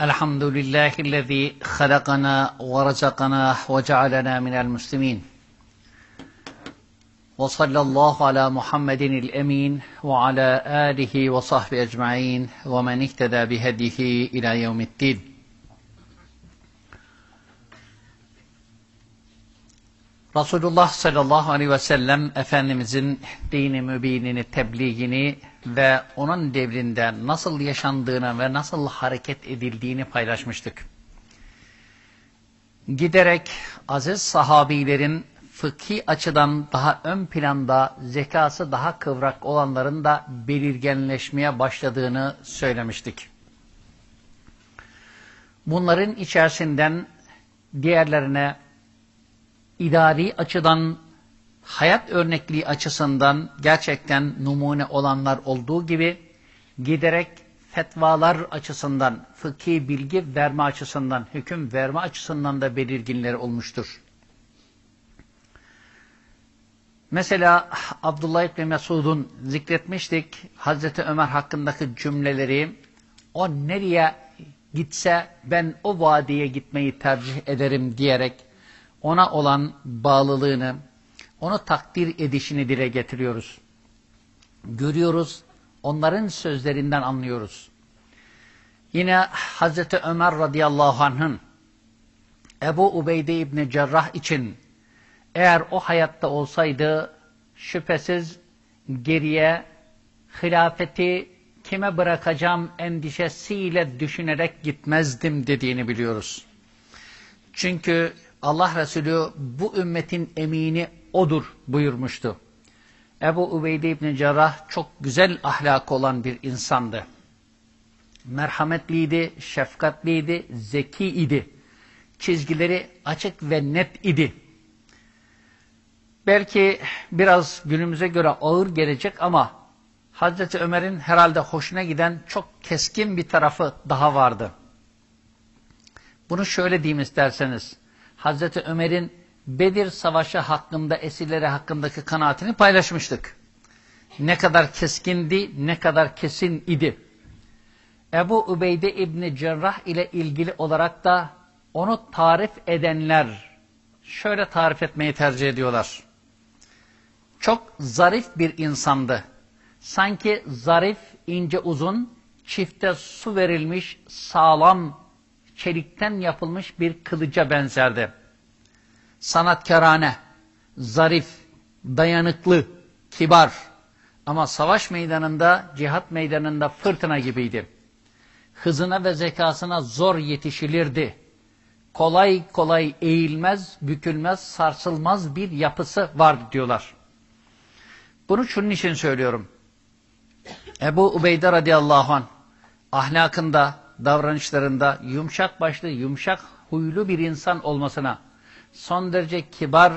الحمد لله الذي خلقنا ورزقنا وجعلنا من المسلمين. وصلى الله على محمد الأمين وعلى آله وصحبه أجمعين ومن اهتدى بهديه إلى يوم الدين. Resulullah sallallahu aleyhi ve sellem Efendimizin dini mübinini, tebliğini ve onun devrinde nasıl yaşandığını ve nasıl hareket edildiğini paylaşmıştık. Giderek aziz sahabilerin fıkhi açıdan daha ön planda, zekası daha kıvrak olanların da belirgenleşmeye başladığını söylemiştik. Bunların içerisinden diğerlerine idari açıdan, hayat örnekliği açısından gerçekten numune olanlar olduğu gibi giderek fetvalar açısından, fıkhi bilgi verme açısından, hüküm verme açısından da belirginleri olmuştur. Mesela Abdullah İbni Mesud'un zikretmiştik Hazreti Ömer hakkındaki cümleleri o nereye gitse ben o vadiye gitmeyi tercih ederim diyerek ona olan bağlılığını, onu takdir edişini dile getiriyoruz. Görüyoruz, onların sözlerinden anlıyoruz. Yine Hazreti Ömer radıyallahu anh'ın Ebu Ubeyde İbni Cerrah için eğer o hayatta olsaydı şüphesiz geriye hilafeti kime bırakacağım endişesiyle düşünerek gitmezdim dediğini biliyoruz. Çünkü Allah Resulü bu ümmetin emini odur buyurmuştu. Ebu Ubeyde İbni Cerrah çok güzel ahlak olan bir insandı. Merhametliydi, şefkatliydi, zeki idi. Çizgileri açık ve net idi. Belki biraz günümüze göre ağır gelecek ama Hazreti Ömer'in herhalde hoşuna giden çok keskin bir tarafı daha vardı. Bunu şöyle diyeyim isterseniz. Hazreti Ömer'in Bedir Savaşı hakkında, esirleri hakkındaki kanaatini paylaşmıştık. Ne kadar keskindi, ne kadar kesin idi. Ebu Ubeyde İbni Cerrah ile ilgili olarak da onu tarif edenler şöyle tarif etmeyi tercih ediyorlar. Çok zarif bir insandı. Sanki zarif, ince uzun, çifte su verilmiş, sağlam, çelikten yapılmış bir kılıca benzerdi. Sanatkarane, zarif, dayanıklı, kibar ama savaş meydanında, cihat meydanında fırtına gibiydi. Hızına ve zekasına zor yetişilirdi. Kolay kolay eğilmez, bükülmez, sarsılmaz bir yapısı vardı diyorlar. Bunu şunun için söylüyorum. Ebu Ubeyde radıyallahu anh ahlakında, davranışlarında yumuşak başlı, yumuşak huylu bir insan olmasına, son derece kibar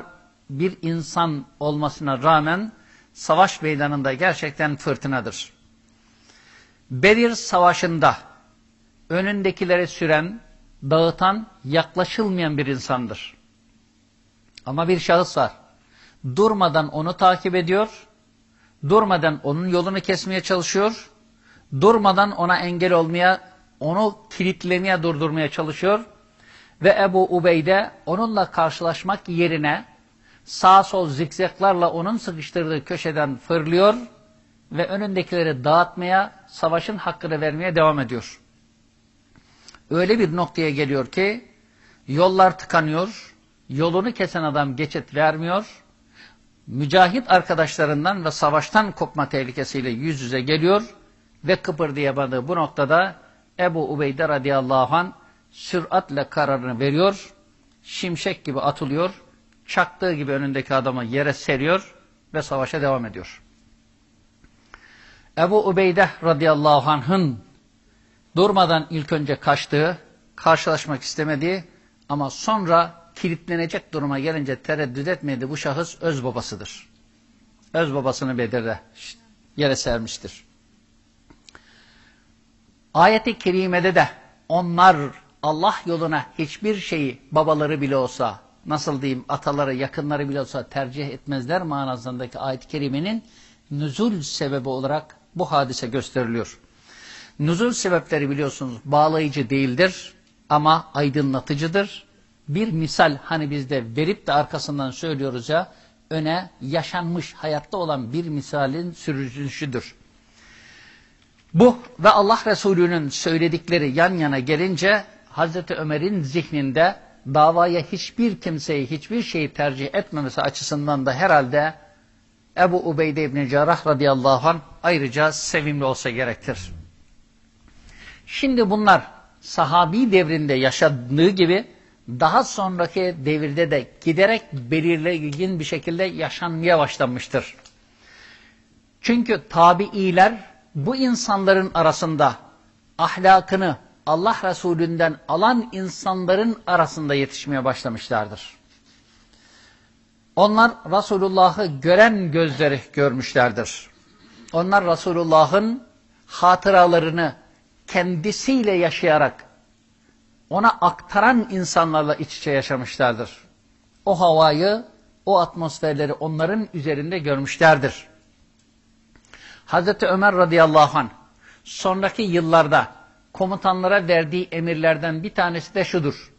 bir insan olmasına rağmen savaş meydanında gerçekten fırtınadır. Bedir Savaşı'nda önündekileri süren, dağıtan, yaklaşılmayan bir insandır. Ama bir şahıs var. Durmadan onu takip ediyor, durmadan onun yolunu kesmeye çalışıyor, durmadan ona engel olmaya onu kilitlemeye, durdurmaya çalışıyor. Ve Ebu Ubeyde onunla karşılaşmak yerine sağ sol zikzaklarla onun sıkıştırdığı köşeden fırlıyor ve önündekileri dağıtmaya, savaşın hakkını vermeye devam ediyor. Öyle bir noktaya geliyor ki yollar tıkanıyor, yolunu kesen adam geçit vermiyor, mücahit arkadaşlarından ve savaştan kopma tehlikesiyle yüz yüze geliyor ve kıpırdayamadığı bu noktada Ebu Ubeyde radıyallahu an süratle kararını veriyor, şimşek gibi atılıyor, çaktığı gibi önündeki adamı yere seriyor ve savaşa devam ediyor. Ebu Ubeyde radıyallahu anh'ın durmadan ilk önce kaçtığı, karşılaşmak istemediği ama sonra kilitlenecek duruma gelince tereddüt etmedi bu şahıs öz babasıdır. Öz babasını Bedir'de yere sermiştir. Ayet-i kerimede de onlar Allah yoluna hiçbir şeyi babaları bile olsa, nasıl diyeyim ataları, yakınları bile olsa tercih etmezler manasındaki ayet-i kerimenin nüzul sebebi olarak bu hadise gösteriliyor. Nuzul sebepleri biliyorsunuz bağlayıcı değildir ama aydınlatıcıdır. Bir misal hani bizde verip de arkasından söylüyoruz ya öne yaşanmış hayatta olan bir misalin sürücüsüdür. Bu ve Allah Resulü'nün söyledikleri yan yana gelince Hazreti Ömer'in zihninde davaya hiçbir kimseyi, hiçbir şeyi tercih etmemesi açısından da herhalde Ebu Ubeyde İbni Cerrah radıyallahu anh ayrıca sevimli olsa gerektir. Şimdi bunlar sahabi devrinde yaşadığı gibi daha sonraki devirde de giderek belirgin bir şekilde yaşanmaya başlanmıştır. Çünkü tabiiler bu insanların arasında ahlakını Allah Resulü'nden alan insanların arasında yetişmeye başlamışlardır. Onlar Resulullah'ı gören gözleri görmüşlerdir. Onlar Resulullah'ın hatıralarını kendisiyle yaşayarak ona aktaran insanlarla iç içe yaşamışlardır. O havayı, o atmosferleri onların üzerinde görmüşlerdir. Hazreti Ömer radıyallahu anh sonraki yıllarda komutanlara verdiği emirlerden bir tanesi de şudur.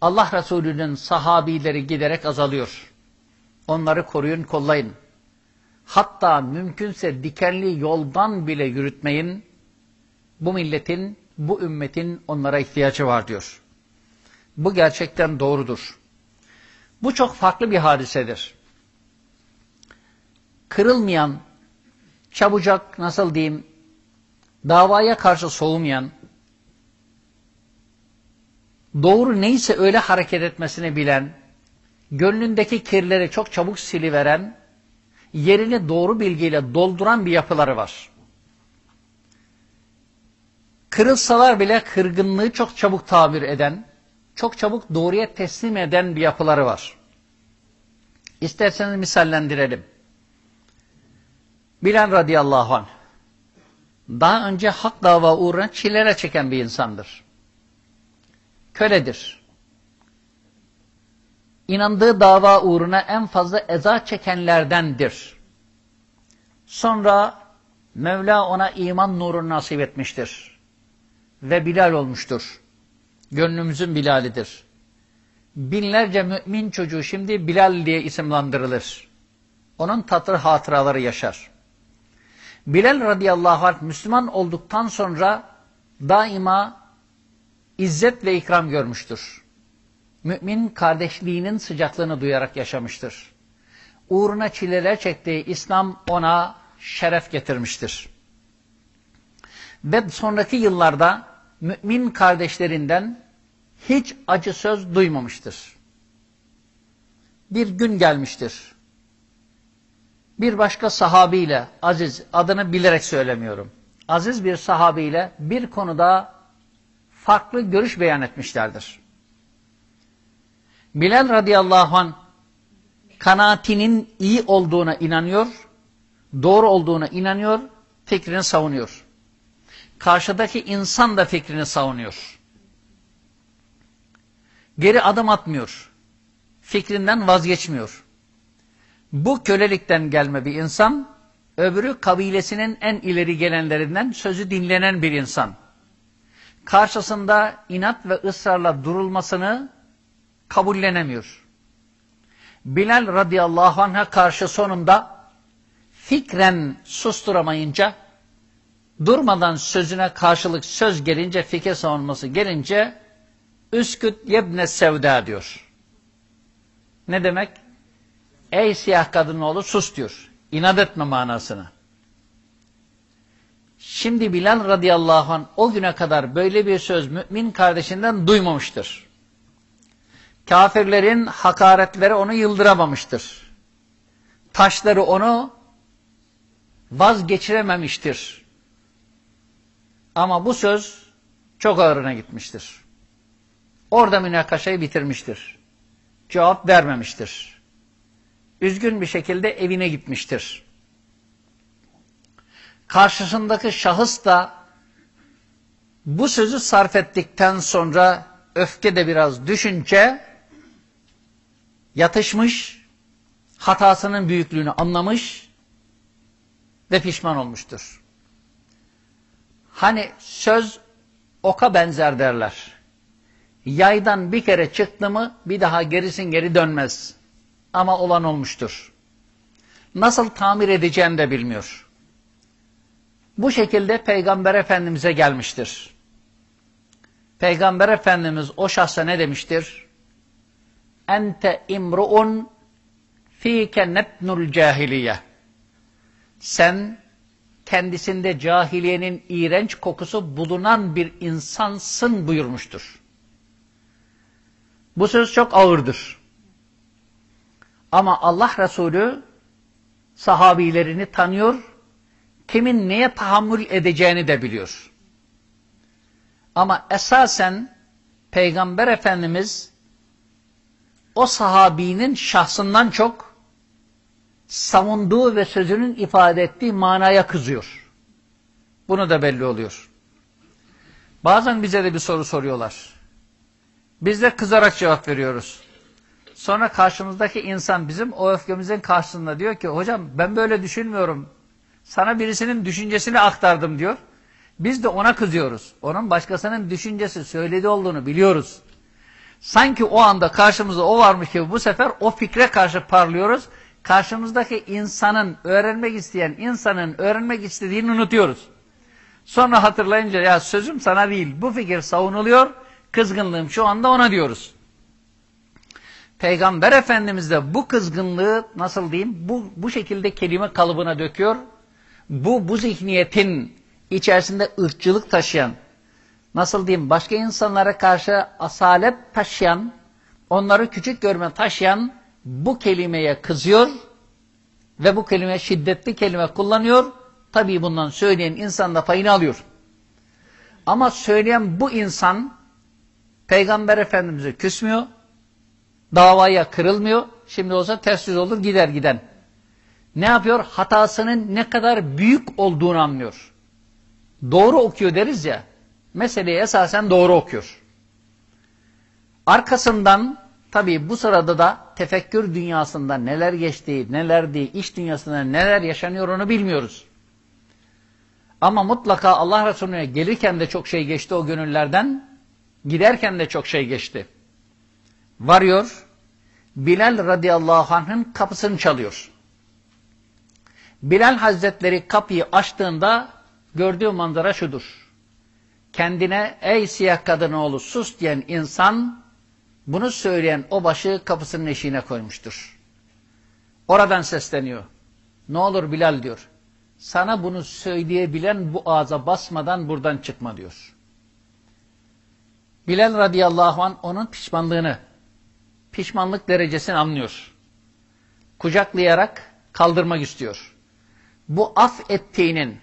Allah Resulü'nün sahabileri giderek azalıyor. Onları koruyun, kollayın. Hatta mümkünse dikenli yoldan bile yürütmeyin. Bu milletin, bu ümmetin onlara ihtiyacı var diyor. Bu gerçekten doğrudur. Bu çok farklı bir hadisedir. Kırılmayan, çabucak nasıl diyeyim, davaya karşı soğumayan, doğru neyse öyle hareket etmesini bilen, gönlündeki kirleri çok çabuk siliveren, yerini doğru bilgiyle dolduran bir yapıları var. Kırılsalar bile kırgınlığı çok çabuk tabir eden, çok çabuk doğruya teslim eden bir yapıları var. İsterseniz misallendirelim. Bilal radıyallahu anh, daha önce hak dava uğruna çilere çeken bir insandır. Köledir. İnandığı dava uğruna en fazla eza çekenlerdendir. Sonra Mevla ona iman nurunu nasip etmiştir. Ve Bilal olmuştur. Gönlümüzün Bilal'idir. Binlerce mümin çocuğu şimdi Bilal diye isimlandırılır. Onun tatır hatıraları yaşar. Bilal radıyallahu anh Müslüman olduktan sonra daima izzet ve ikram görmüştür. Mümin kardeşliğinin sıcaklığını duyarak yaşamıştır. Uğruna çileler çektiği İslam ona şeref getirmiştir. Ve sonraki yıllarda mümin kardeşlerinden hiç acı söz duymamıştır. Bir gün gelmiştir bir başka sahabiyle, aziz, adını bilerek söylemiyorum. Aziz bir sahabiyle bir konuda farklı görüş beyan etmişlerdir. Bilal radıyallahu an kanaatinin iyi olduğuna inanıyor, doğru olduğuna inanıyor, fikrini savunuyor. Karşıdaki insan da fikrini savunuyor. Geri adım atmıyor. Fikrinden vazgeçmiyor. Bu kölelikten gelme bir insan, öbürü kabilesinin en ileri gelenlerinden sözü dinlenen bir insan. Karşısında inat ve ısrarla durulmasını kabullenemiyor. Bilal radıyallahu anh'a karşı sonunda fikren susturamayınca, durmadan sözüne karşılık söz gelince, fikir savunması gelince, üsküt yebne sevda diyor. Ne demek? Ey siyah kadın oğlu sus diyor. İnat etme manasını. Şimdi Bilal radıyallahu anh o güne kadar böyle bir söz mümin kardeşinden duymamıştır. Kafirlerin hakaretleri onu yıldıramamıştır. Taşları onu vazgeçirememiştir. Ama bu söz çok ağırına gitmiştir. Orada münakaşayı bitirmiştir. Cevap vermemiştir üzgün bir şekilde evine gitmiştir. Karşısındaki şahıs da bu sözü sarf ettikten sonra öfke de biraz düşünce yatışmış, hatasının büyüklüğünü anlamış ve pişman olmuştur. Hani söz oka benzer derler. Yaydan bir kere çıktı mı bir daha gerisin geri dönmez. Ama olan olmuştur. Nasıl tamir edeceğini de bilmiyor. Bu şekilde Peygamber Efendimiz'e gelmiştir. Peygamber Efendimiz o şahsa ne demiştir? Ente imruun fîke netnul cahiliye. Sen kendisinde cahiliyenin iğrenç kokusu bulunan bir insansın buyurmuştur. Bu söz çok ağırdır. Ama Allah Resulü sahabilerini tanıyor, kimin neye tahammül edeceğini de biliyor. Ama esasen Peygamber Efendimiz o sahabinin şahsından çok savunduğu ve sözünün ifade ettiği manaya kızıyor. Bunu da belli oluyor. Bazen bize de bir soru soruyorlar. Biz de kızarak cevap veriyoruz. Sonra karşımızdaki insan bizim o öfkemizin karşısında diyor ki hocam ben böyle düşünmüyorum. Sana birisinin düşüncesini aktardım diyor. Biz de ona kızıyoruz. Onun başkasının düşüncesi söylediği olduğunu biliyoruz. Sanki o anda karşımızda o varmış gibi bu sefer o fikre karşı parlıyoruz. Karşımızdaki insanın, öğrenmek isteyen insanın öğrenmek istediğini unutuyoruz. Sonra hatırlayınca ya sözüm sana değil bu fikir savunuluyor, kızgınlığım şu anda ona diyoruz. Peygamber Efendimiz de bu kızgınlığı nasıl diyeyim bu, bu şekilde kelime kalıbına döküyor. Bu, bu zihniyetin içerisinde ırkçılık taşıyan, nasıl diyeyim başka insanlara karşı asalet taşıyan, onları küçük görme taşıyan bu kelimeye kızıyor ve bu kelime şiddetli kelime kullanıyor. Tabii bundan söyleyen insan da payını alıyor. Ama söyleyen bu insan Peygamber Efendimiz'e küsmüyor, davaya kırılmıyor. Şimdi olsa ters yüz olur gider giden. Ne yapıyor? Hatasının ne kadar büyük olduğunu anlıyor. Doğru okuyor deriz ya. Meseleyi esasen doğru okuyor. Arkasından tabii bu sırada da tefekkür dünyasında neler geçtiği, neler değil, iş dünyasında neler yaşanıyor onu bilmiyoruz. Ama mutlaka Allah Resulüne gelirken de çok şey geçti o gönüllerden, giderken de çok şey geçti. Varıyor, Bilal radıyallahu anh'ın kapısını çalıyor. Bilal Hazretleri kapıyı açtığında gördüğü manzara şudur. Kendine ey siyah kadın oğlu sus diyen insan bunu söyleyen o başı kapısının eşiğine koymuştur. Oradan sesleniyor. Ne olur Bilal diyor. Sana bunu söyleyebilen bu ağza basmadan buradan çıkma diyor. Bilal radıyallahu an onun pişmanlığını, pişmanlık derecesini anlıyor. Kucaklayarak kaldırmak istiyor. Bu af ettiğinin,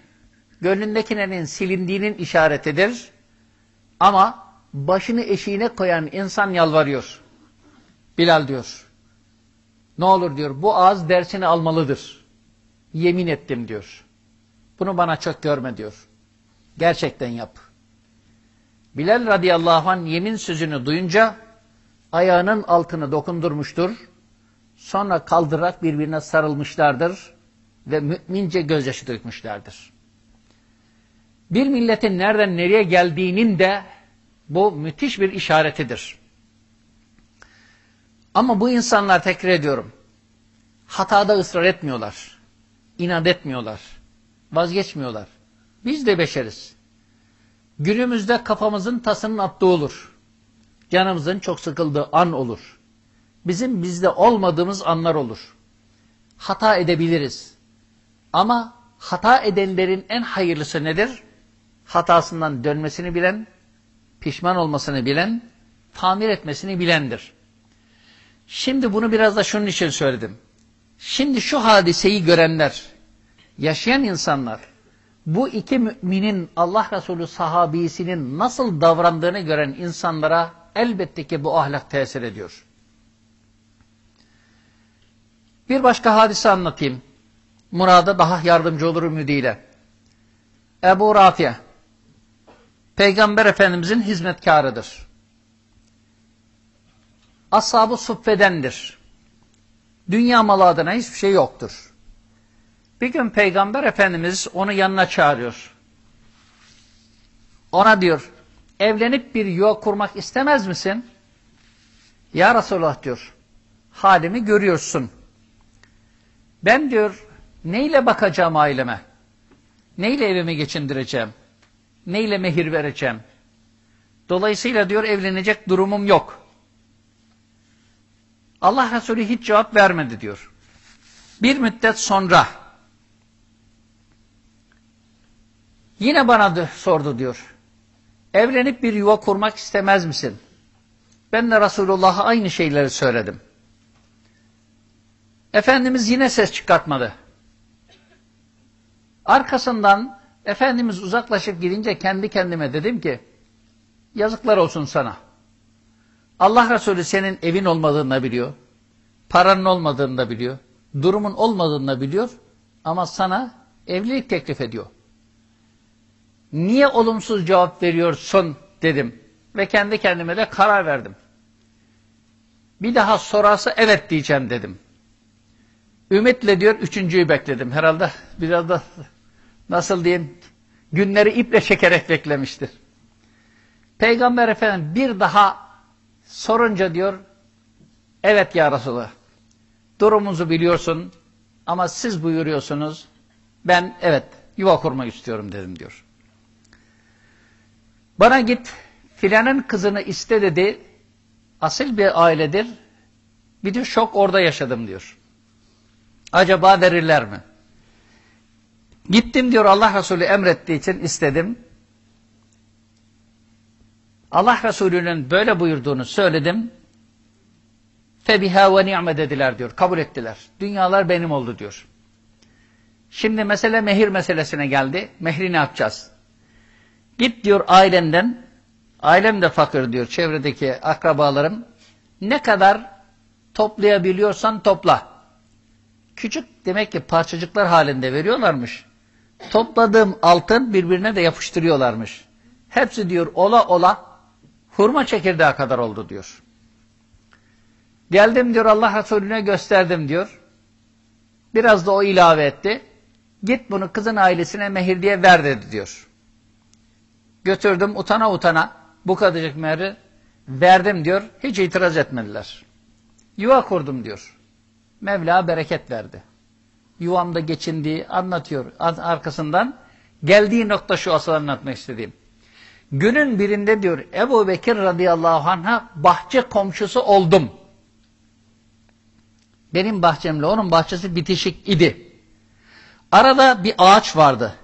gönlündekilerin silindiğinin işaretidir. Ama başını eşiğine koyan insan yalvarıyor. Bilal diyor. Ne olur diyor bu ağız dersini almalıdır. Yemin ettim diyor. Bunu bana çok görme diyor. Gerçekten yap. Bilal radıyallahu anh yemin sözünü duyunca ayağının altını dokundurmuştur. Sonra kaldırarak birbirine sarılmışlardır ve mümince gözyaşı dökmüşlerdir. Bir milletin nereden nereye geldiğinin de bu müthiş bir işaretidir. Ama bu insanlar tekrar ediyorum. Hatada ısrar etmiyorlar. inat etmiyorlar. Vazgeçmiyorlar. Biz de beşeriz. Günümüzde kafamızın tasının attığı olur. Canımızın çok sıkıldığı an olur. Bizim bizde olmadığımız anlar olur. Hata edebiliriz. Ama hata edenlerin en hayırlısı nedir? Hatasından dönmesini bilen, pişman olmasını bilen, tamir etmesini bilendir. Şimdi bunu biraz da şunun için söyledim. Şimdi şu hadiseyi görenler, yaşayan insanlar, bu iki müminin Allah Resulü sahabisinin nasıl davrandığını gören insanlara elbette ki bu ahlak tesir ediyor. Bir başka hadise anlatayım. Murada daha yardımcı olur ümidiyle. Ebu Rafiye, Peygamber Efendimizin hizmetkarıdır. Ashab-ı suffedendir. Dünya malı adına hiçbir şey yoktur. Bir gün Peygamber Efendimiz onu yanına çağırıyor. Ona diyor evlenip bir yuva kurmak istemez misin? Ya Resulallah diyor halimi görüyorsun. Ben diyor neyle bakacağım aileme? Neyle evimi geçindireceğim? Neyle mehir vereceğim? Dolayısıyla diyor evlenecek durumum yok. Allah Resulü hiç cevap vermedi diyor. Bir müddet sonra yine bana sordu diyor. Evlenip bir yuva kurmak istemez misin? Ben de Resulullah'a aynı şeyleri söyledim. Efendimiz yine ses çıkartmadı. Arkasından Efendimiz uzaklaşıp gidince kendi kendime dedim ki yazıklar olsun sana. Allah Resulü senin evin olmadığını biliyor. Paranın olmadığını da biliyor. Durumun olmadığını da biliyor. Ama sana evlilik teklif ediyor. Niye olumsuz cevap veriyorsun dedim. Ve kendi kendime de karar verdim. Bir daha sorarsa evet diyeceğim dedim. Ümitle diyor üçüncüyü bekledim. Herhalde biraz da nasıl diyeyim günleri iple çekerek beklemiştir. Peygamber Efendimiz bir daha sorunca diyor evet ya Resulallah durumunuzu biliyorsun ama siz buyuruyorsunuz ben evet yuva kurmak istiyorum dedim diyor. Bana git filanın kızını iste dedi asil bir ailedir bir de şok orada yaşadım diyor. Acaba verirler mi? Gittim diyor Allah Resulü emrettiği için istedim. Allah Resulü'nün böyle buyurduğunu söyledim. Febiha ve ni'me dediler diyor. Kabul ettiler. Dünyalar benim oldu diyor. Şimdi mesele mehir meselesine geldi. Mehri ne yapacağız? Git diyor ailenden, ailem de fakir diyor çevredeki akrabalarım. Ne kadar toplayabiliyorsan topla. Küçük demek ki parçacıklar halinde veriyorlarmış. Topladığım altın birbirine de yapıştırıyorlarmış. Hepsi diyor ola ola hurma çekirdeği kadar oldu diyor. Geldim diyor Allah Resulüne gösterdim diyor. Biraz da o ilave etti. Git bunu kızın ailesine mehir diye ver dedi diyor. Götürdüm utana utana bu kadarcık mehri verdim diyor. Hiç itiraz etmediler. Yuva kurdum diyor. Mevla bereket verdi. Yuvamda geçindiği anlatıyor arkasından. Geldiği nokta şu asıl anlatmak istediğim. Günün birinde diyor Ebu Bekir radıyallahu anh'a bahçe komşusu oldum. Benim bahçemle onun bahçesi bitişik idi. Arada bir ağaç vardı.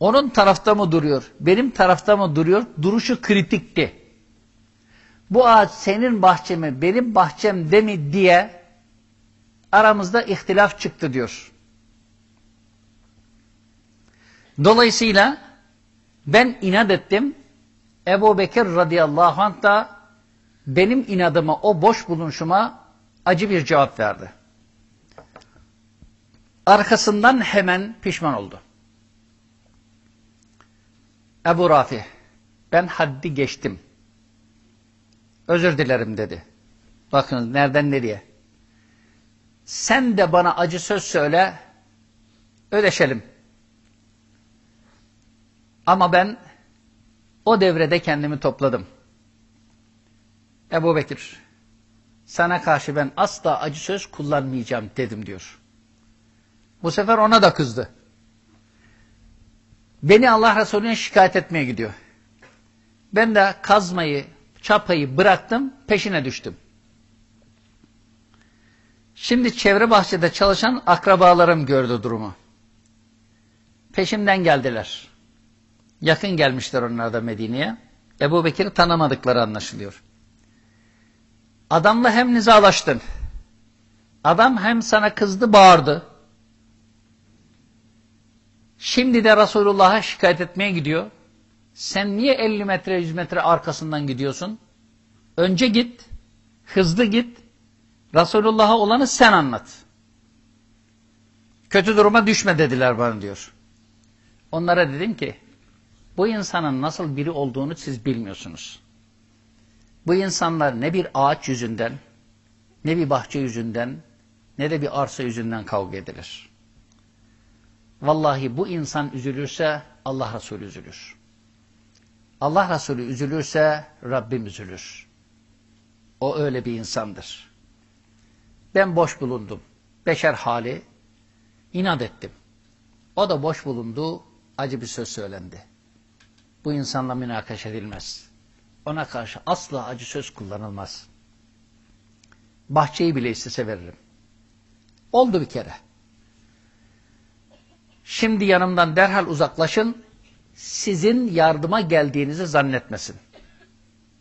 Onun tarafta mı duruyor, benim tarafta mı duruyor? Duruşu kritikti. Bu ağaç senin bahçemi, benim bahçemde mi diye aramızda ihtilaf çıktı diyor. Dolayısıyla ben inat ettim. Ebu Bekir radıyallahu anh da benim inadıma, o boş bulunuşuma acı bir cevap verdi. Arkasından hemen pişman oldu. Ebu Rafi, ben haddi geçtim. Özür dilerim dedi. Bakın nereden nereye. Sen de bana acı söz söyle, ödeşelim. Ama ben o devrede kendimi topladım. Ebu Bekir, sana karşı ben asla acı söz kullanmayacağım dedim diyor. Bu sefer ona da kızdı. Beni Allah Resulüne şikayet etmeye gidiyor. Ben de kazmayı, çapayı bıraktım, peşine düştüm. Şimdi çevre bahçede çalışan akrabalarım gördü durumu. Peşimden geldiler. Yakın gelmişler onlar da Medine'ye. Ebu Bekir'i tanımadıkları anlaşılıyor. Adamla hem nizalaştın. Adam hem sana kızdı, bağırdı. Şimdi de Resulullah'a şikayet etmeye gidiyor. Sen niye 50 metre 100 metre arkasından gidiyorsun? Önce git, hızlı git, Resulullah'a olanı sen anlat. Kötü duruma düşme dediler bana diyor. Onlara dedim ki, bu insanın nasıl biri olduğunu siz bilmiyorsunuz. Bu insanlar ne bir ağaç yüzünden, ne bir bahçe yüzünden, ne de bir arsa yüzünden kavga edilir. Vallahi bu insan üzülürse Allah Resulü üzülür. Allah Resulü üzülürse Rabbim üzülür. O öyle bir insandır. Ben boş bulundum. Beşer hali inat ettim. O da boş bulundu, acı bir söz söylendi. Bu insanla münakaş edilmez. Ona karşı asla acı söz kullanılmaz. Bahçeyi bile istese veririm. Oldu bir kere. Şimdi yanımdan derhal uzaklaşın, sizin yardıma geldiğinizi zannetmesin.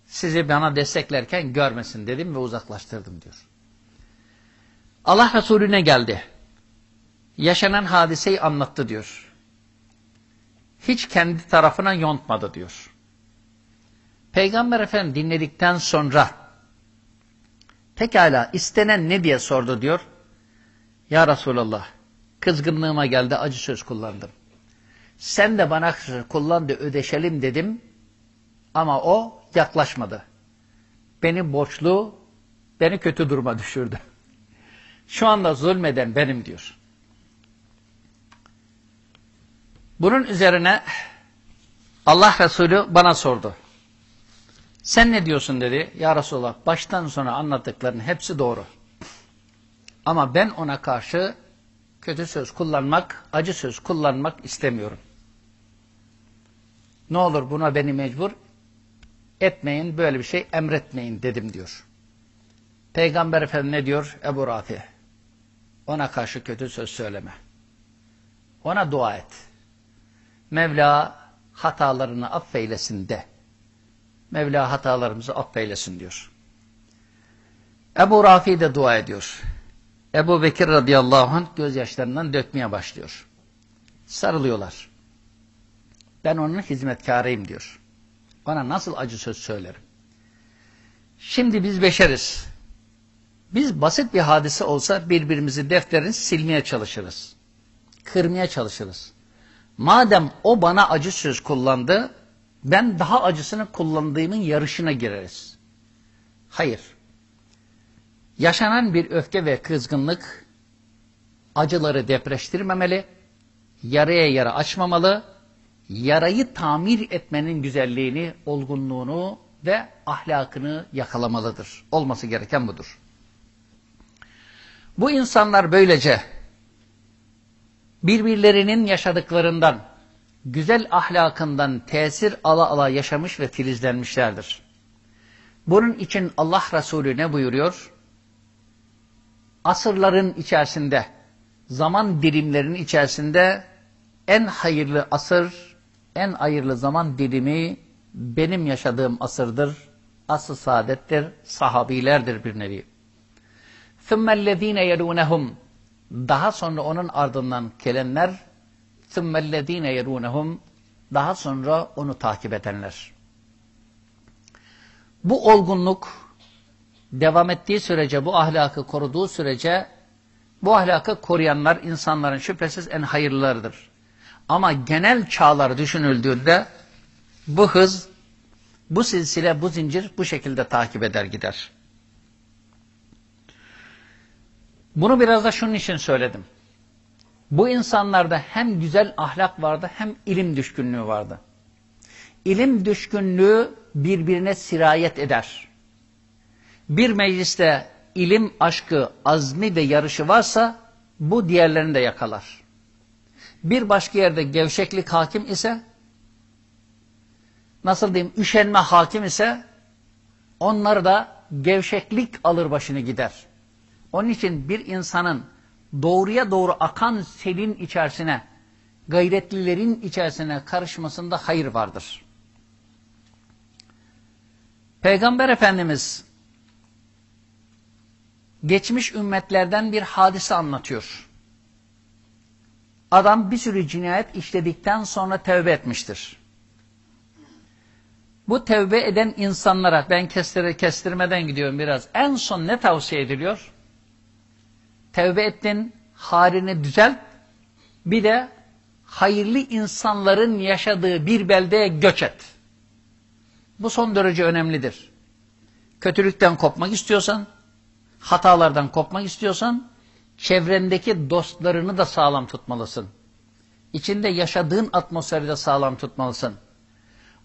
Sizi bana desteklerken görmesin dedim ve uzaklaştırdım diyor. Allah Resulüne geldi. Yaşanan hadiseyi anlattı diyor. Hiç kendi tarafına yontmadı diyor. Peygamber Efendimiz dinledikten sonra pekala istenen ne diye sordu diyor. Ya Resulallah kızgınlığıma geldi acı söz kullandım. Sen de bana kullandı ödeşelim dedim ama o yaklaşmadı. Beni borçlu, beni kötü duruma düşürdü. Şu anda zulmeden benim diyor. Bunun üzerine Allah Resulü bana sordu. Sen ne diyorsun dedi. Ya Resulallah baştan sona anlattıkların hepsi doğru. Ama ben ona karşı kötü söz kullanmak, acı söz kullanmak istemiyorum. Ne olur buna beni mecbur etmeyin, böyle bir şey emretmeyin dedim diyor. Peygamber Efendimiz ne diyor? Ebu Rafi. Ona karşı kötü söz söyleme. Ona dua et. Mevla hatalarını affeylesin de. Mevla hatalarımızı affeylesin diyor. Ebu Rafi de dua ediyor. Ebu Bekir radıyallahu anh gözyaşlarından dökmeye başlıyor. Sarılıyorlar. Ben onun hizmetkarıyım diyor. Ona nasıl acı söz söylerim. Şimdi biz beşeriz. Biz basit bir hadise olsa birbirimizi defterini silmeye çalışırız. Kırmaya çalışırız. Madem o bana acı söz kullandı, ben daha acısını kullandığımın yarışına gireriz. Hayır. Yaşanan bir öfke ve kızgınlık acıları depreştirmemeli, yaraya yara açmamalı, yarayı tamir etmenin güzelliğini, olgunluğunu ve ahlakını yakalamalıdır. Olması gereken budur. Bu insanlar böylece birbirlerinin yaşadıklarından, güzel ahlakından tesir ala ala yaşamış ve filizlenmişlerdir. Bunun için Allah Resulü ne buyuruyor? Asırların içerisinde, zaman dilimlerinin içerisinde en hayırlı asır, en hayırlı zaman dilimi benim yaşadığım asırdır, asıl saadettir, sahabilerdir bir nevi. ثُمَّ الَّذ۪ينَ يَلُونَهُمْ Daha sonra onun ardından gelenler ثُمَّ الَّذ۪ينَ يَلُونَهُمْ Daha sonra onu takip edenler. Bu olgunluk devam ettiği sürece, bu ahlakı koruduğu sürece bu ahlakı koruyanlar insanların şüphesiz en hayırlılarıdır. Ama genel çağlar düşünüldüğünde bu hız, bu silsile, bu zincir bu şekilde takip eder gider. Bunu biraz da şunun için söyledim. Bu insanlarda hem güzel ahlak vardı hem ilim düşkünlüğü vardı. İlim düşkünlüğü birbirine sirayet eder. Bir mecliste ilim aşkı, azmi ve yarışı varsa bu diğerlerini de yakalar. Bir başka yerde gevşeklik hakim ise, nasıl diyeyim, üşenme hakim ise, onları da gevşeklik alır başını gider. Onun için bir insanın doğruya doğru akan selin içerisine, gayretlilerin içerisine karışmasında hayır vardır. Peygamber Efendimiz geçmiş ümmetlerden bir hadise anlatıyor. Adam bir sürü cinayet işledikten sonra tevbe etmiştir. Bu tevbe eden insanlara ben kestire, kestirmeden gidiyorum biraz. En son ne tavsiye ediliyor? Tevbe ettin, halini düzelt. Bir de hayırlı insanların yaşadığı bir beldeye göç et. Bu son derece önemlidir. Kötülükten kopmak istiyorsan, hatalardan kopmak istiyorsan, çevrendeki dostlarını da sağlam tutmalısın. İçinde yaşadığın atmosferi de sağlam tutmalısın.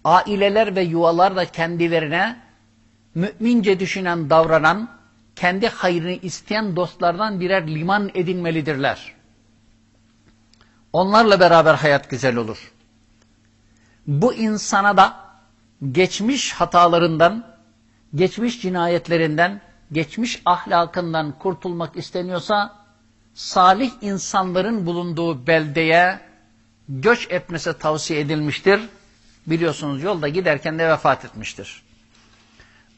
aileler ve yuvalar da kendilerine mümince düşünen, davranan, kendi hayrını isteyen dostlardan birer liman edinmelidirler. Onlarla beraber hayat güzel olur. Bu insana da geçmiş hatalarından, geçmiş cinayetlerinden, geçmiş ahlakından kurtulmak isteniyorsa, salih insanların bulunduğu beldeye göç etmesi tavsiye edilmiştir. Biliyorsunuz yolda giderken de vefat etmiştir.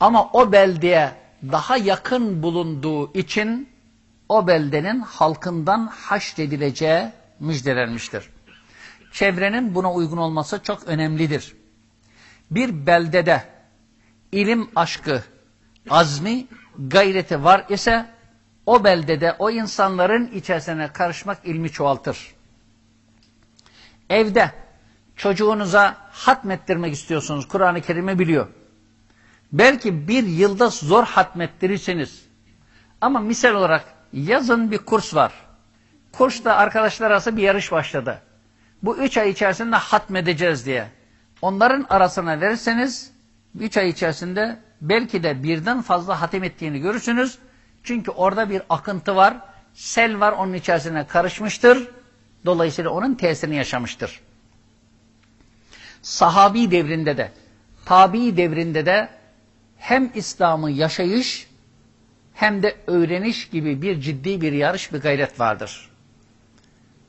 Ama o beldeye daha yakın bulunduğu için o beldenin halkından haşredileceği müjdelenmiştir. Çevrenin buna uygun olması çok önemlidir. Bir beldede ilim aşkı, azmi, gayreti var ise o beldede o insanların içerisine karışmak ilmi çoğaltır. Evde çocuğunuza hatmettirmek istiyorsunuz. Kur'an-ı Kerim'i biliyor. Belki bir yılda zor hatmettirirseniz ama misal olarak yazın bir kurs var. Kursta arkadaşlar arası bir yarış başladı. Bu üç ay içerisinde hatmedeceğiz diye. Onların arasına verirseniz üç ay içerisinde belki de birden fazla hatim ettiğini görürsünüz. Çünkü orada bir akıntı var. Sel var onun içerisine karışmıştır. Dolayısıyla onun tesirini yaşamıştır. Sahabi devrinde de, tabi devrinde de hem İslam'ı yaşayış hem de öğreniş gibi bir ciddi bir yarış, bir gayret vardır.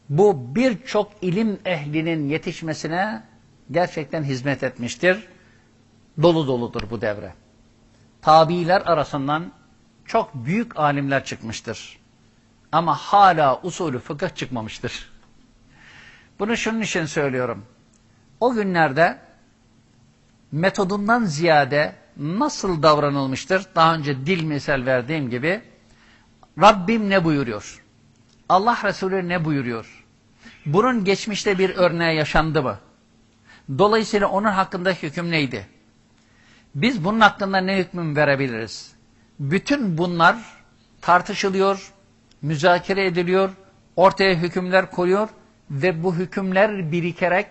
Bu birçok ilim ehlinin yetişmesine gerçekten hizmet etmiştir. Dolu doludur bu devre. Tabiiler arasından çok büyük alimler çıkmıştır. Ama hala usulü fıkıh çıkmamıştır. Bunu şunun için söylüyorum. O günlerde metodundan ziyade nasıl davranılmıştır? Daha önce dil misal verdiğim gibi Rabbim ne buyuruyor? Allah Resulü ne buyuruyor? Bunun geçmişte bir örneği yaşandı mı? Dolayısıyla onun hakkındaki hüküm neydi? Biz bunun hakkında ne hükmü verebiliriz? Bütün bunlar tartışılıyor, müzakere ediliyor, ortaya hükümler koyuyor ve bu hükümler birikerek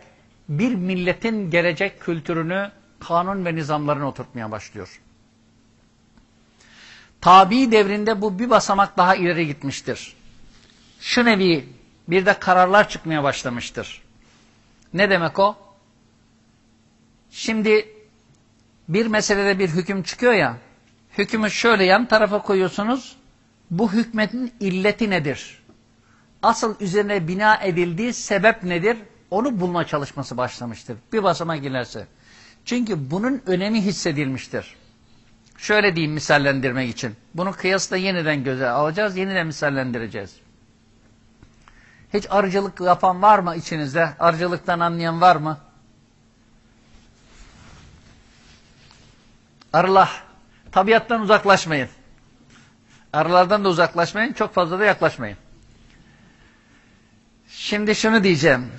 bir milletin gelecek kültürünü, kanun ve nizamlarını oturtmaya başlıyor. Tabi devrinde bu bir basamak daha ileri gitmiştir. Şu nevi bir de kararlar çıkmaya başlamıştır. Ne demek o? Şimdi bir meselede bir hüküm çıkıyor ya, hükmü şöyle yan tarafa koyuyorsunuz, bu hükmetin illeti nedir? Asıl üzerine bina edildiği sebep nedir? Onu bulma çalışması başlamıştır. Bir basama girerse. Çünkü bunun önemi hissedilmiştir. Şöyle diyeyim misallendirmek için. Bunu kıyasla yeniden göze alacağız, yeniden misallendireceğiz. Hiç arıcılık yapan var mı içinizde? Arıcılıktan anlayan var mı? Arılah. Tabiattan uzaklaşmayın. Arılardan da uzaklaşmayın. Çok fazla da yaklaşmayın. Şimdi şunu diyeceğim.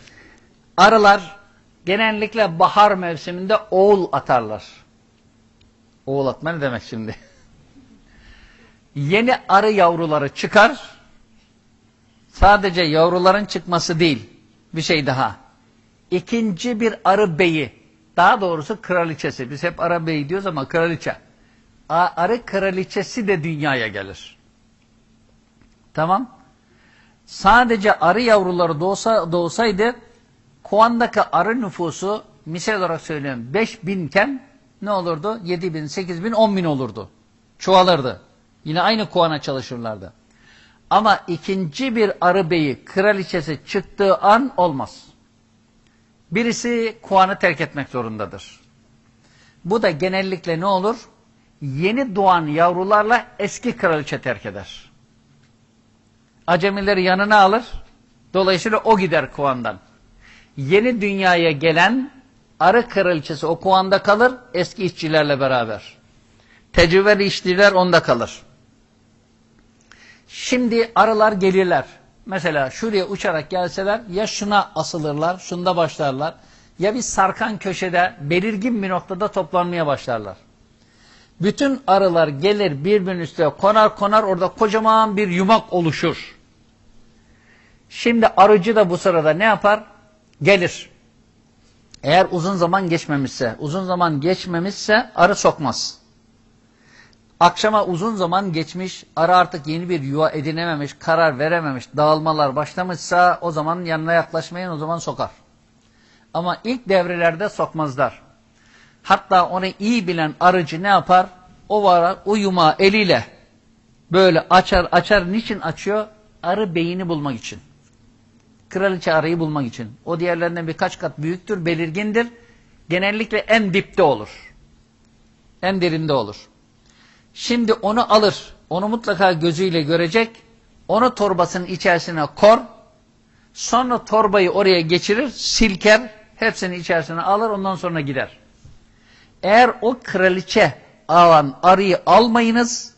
Arılar genellikle bahar mevsiminde oğul atarlar. Oğul atma ne demek şimdi? Yeni arı yavruları çıkar. Sadece yavruların çıkması değil. Bir şey daha. İkinci bir arı beyi. Daha doğrusu kraliçesi. Biz hep arı beyi diyoruz ama kraliçe. Arı kraliçesi de dünyaya gelir. Tamam. Sadece arı yavruları doğsa, doğsaydı Kuandaki arı nüfusu misal olarak söylüyorum 5 binken ne olurdu? 7 bin, 8 bin, 10 bin olurdu. Çoğalırdı. Yine aynı Kuan'a çalışırlardı. Ama ikinci bir arı beyi kraliçesi çıktığı an olmaz. Birisi Kuan'ı terk etmek zorundadır. Bu da genellikle ne olur? Yeni doğan yavrularla eski kraliçe terk eder. Acemileri yanına alır. Dolayısıyla o gider Kuan'dan yeni dünyaya gelen arı kraliçesi o kuvanda kalır eski işçilerle beraber. Tecrübeli işçiler onda kalır. Şimdi arılar gelirler. Mesela şuraya uçarak gelseler ya şuna asılırlar, şunda başlarlar ya bir sarkan köşede belirgin bir noktada toplanmaya başlarlar. Bütün arılar gelir birbirinin üstüne konar konar orada kocaman bir yumak oluşur. Şimdi arıcı da bu sırada ne yapar? gelir. Eğer uzun zaman geçmemişse, uzun zaman geçmemişse arı sokmaz. Akşama uzun zaman geçmiş, arı artık yeni bir yuva edinememiş, karar verememiş, dağılmalar başlamışsa o zaman yanına yaklaşmayın, o zaman sokar. Ama ilk devrelerde sokmazlar. Hatta onu iyi bilen arıcı ne yapar? O var, o yumağı eliyle böyle açar açar. Niçin açıyor? Arı beyni bulmak için. Kraliçe arıyı bulmak için. O diğerlerinden birkaç kat büyüktür, belirgindir. Genellikle en dipte olur. En derinde olur. Şimdi onu alır. Onu mutlaka gözüyle görecek. Onu torbasının içerisine kor. Sonra torbayı oraya geçirir, silker. Hepsini içerisine alır, ondan sonra gider. Eğer o kraliçe alan arıyı almayınız,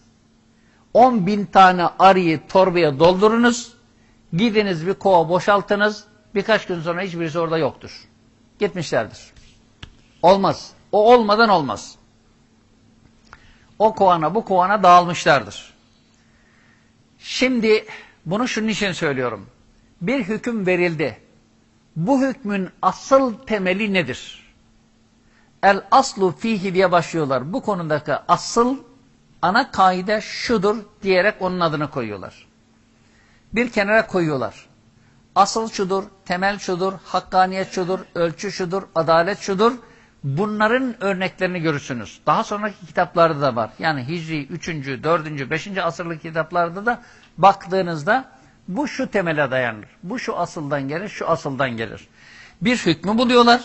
10 bin tane arıyı torbaya doldurunuz, gidiniz bir kova boşaltınız, birkaç gün sonra hiçbirisi orada yoktur. Gitmişlerdir. Olmaz. O olmadan olmaz. O kovana bu kovana dağılmışlardır. Şimdi bunu şunun için söylüyorum. Bir hüküm verildi. Bu hükmün asıl temeli nedir? El aslu fihi diye başlıyorlar. Bu konudaki asıl ana kaide şudur diyerek onun adını koyuyorlar. Bir kenara koyuyorlar. Asıl şudur, temel şudur, hakkaniyet şudur, ölçü şudur, adalet şudur. Bunların örneklerini görürsünüz. Daha sonraki kitaplarda da var. Yani Hicri 3. 4. 5. asırlık kitaplarda da baktığınızda bu şu temele dayanır. Bu şu asıldan gelir, şu asıldan gelir. Bir hükmü buluyorlar.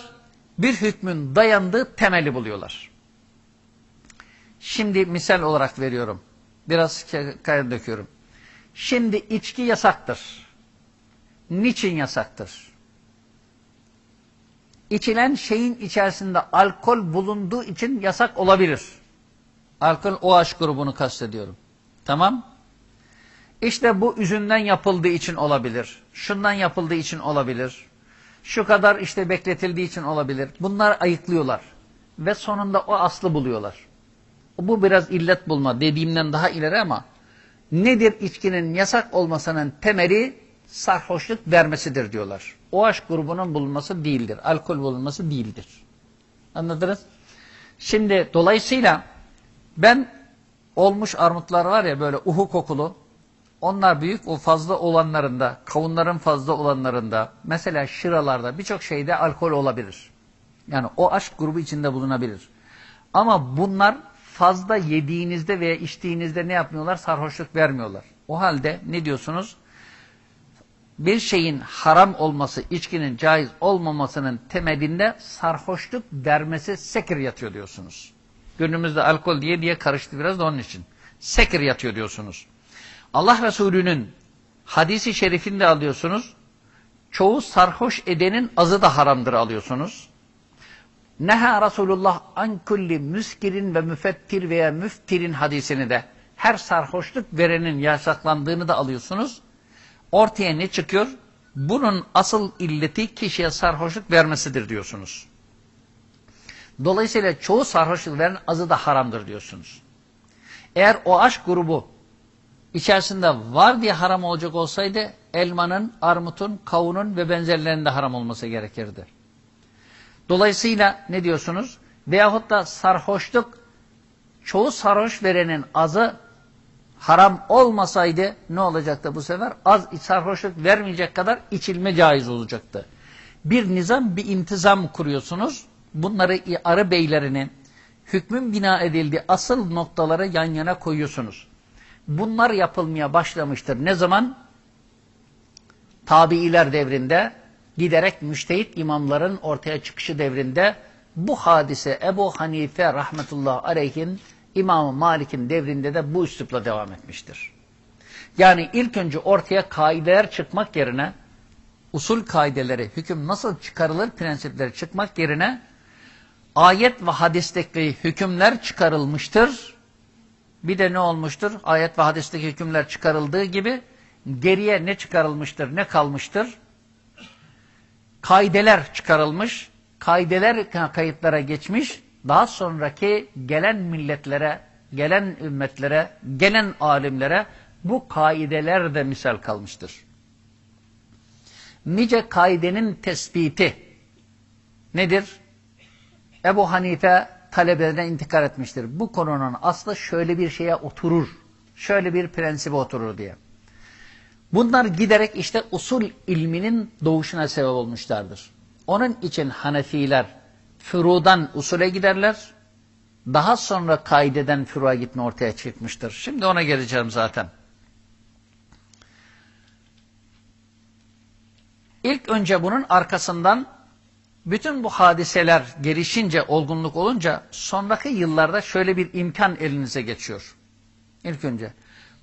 Bir hükmün dayandığı temeli buluyorlar. Şimdi misal olarak veriyorum. Biraz kaya döküyorum. Şimdi içki yasaktır. Niçin yasaktır? İçilen şeyin içerisinde alkol bulunduğu için yasak olabilir. Alkol OH grubunu kastediyorum. Tamam? İşte bu üzümden yapıldığı için olabilir. Şundan yapıldığı için olabilir. Şu kadar işte bekletildiği için olabilir. Bunlar ayıklıyorlar. Ve sonunda o aslı buluyorlar. Bu biraz illet bulma dediğimden daha ileri ama nedir içkinin yasak olmasının temeli sarhoşluk vermesidir diyorlar. OH grubunun bulunması değildir. Alkol bulunması değildir. Anladınız? Şimdi dolayısıyla ben olmuş armutlar var ya böyle uhu kokulu onlar büyük o fazla olanlarında, kavunların fazla olanlarında, mesela şıralarda birçok şeyde alkol olabilir. Yani o aşk grubu içinde bulunabilir. Ama bunlar fazla yediğinizde veya içtiğinizde ne yapmıyorlar? Sarhoşluk vermiyorlar. O halde ne diyorsunuz? Bir şeyin haram olması, içkinin caiz olmamasının temelinde sarhoşluk vermesi sekir yatıyor diyorsunuz. Günümüzde alkol diye diye karıştı biraz da onun için. Sekir yatıyor diyorsunuz. Allah Resulü'nün hadisi şerifinde alıyorsunuz. Çoğu sarhoş edenin azı da haramdır alıyorsunuz. Neha Resulullah an kulli müskirin ve müfettir veya müftirin hadisini de her sarhoşluk verenin yasaklandığını da alıyorsunuz. Ortaya ne çıkıyor? Bunun asıl illeti kişiye sarhoşluk vermesidir diyorsunuz. Dolayısıyla çoğu sarhoşluk veren azı da haramdır diyorsunuz. Eğer o aşk grubu içerisinde var diye haram olacak olsaydı elmanın, armutun, kavunun ve benzerlerinin de haram olması gerekirdi. Dolayısıyla ne diyorsunuz? Veyahut da sarhoşluk çoğu sarhoş verenin azı haram olmasaydı ne olacaktı bu sefer? Az sarhoşluk vermeyecek kadar içilme caiz olacaktı. Bir nizam, bir intizam kuruyorsunuz. Bunları arı beylerinin hükmün bina edildiği asıl noktaları yan yana koyuyorsunuz. Bunlar yapılmaya başlamıştır. Ne zaman? Tabiiler devrinde giderek müştehit imamların ortaya çıkışı devrinde bu hadise Ebu Hanife rahmetullah aleyhin İmam Malik'in devrinde de bu üslupla devam etmiştir. Yani ilk önce ortaya kaideler çıkmak yerine usul kaideleri, hüküm nasıl çıkarılır prensipleri çıkmak yerine ayet ve hadisteki hükümler çıkarılmıştır. Bir de ne olmuştur? Ayet ve hadisteki hükümler çıkarıldığı gibi geriye ne çıkarılmıştır, ne kalmıştır? Kaideler çıkarılmış, kaideler kayıtlara geçmiş, daha sonraki gelen milletlere, gelen ümmetlere, gelen alimlere bu kaideler de misal kalmıştır. Nice kaidenin tespiti, Nedir? Ebu Hanife talebelerine intikal etmiştir. Bu konunun aslı şöyle bir şeye oturur. Şöyle bir prensibe oturur diye. Bunlar giderek işte usul ilminin doğuşuna sebep olmuşlardır. Onun için Hanefiler furudan usule giderler. Daha sonra kaideden furuğa gitme ortaya çıkmıştır. Şimdi ona geleceğim zaten. İlk önce bunun arkasından bütün bu hadiseler gelişince, olgunluk olunca sonraki yıllarda şöyle bir imkan elinize geçiyor. İlk önce.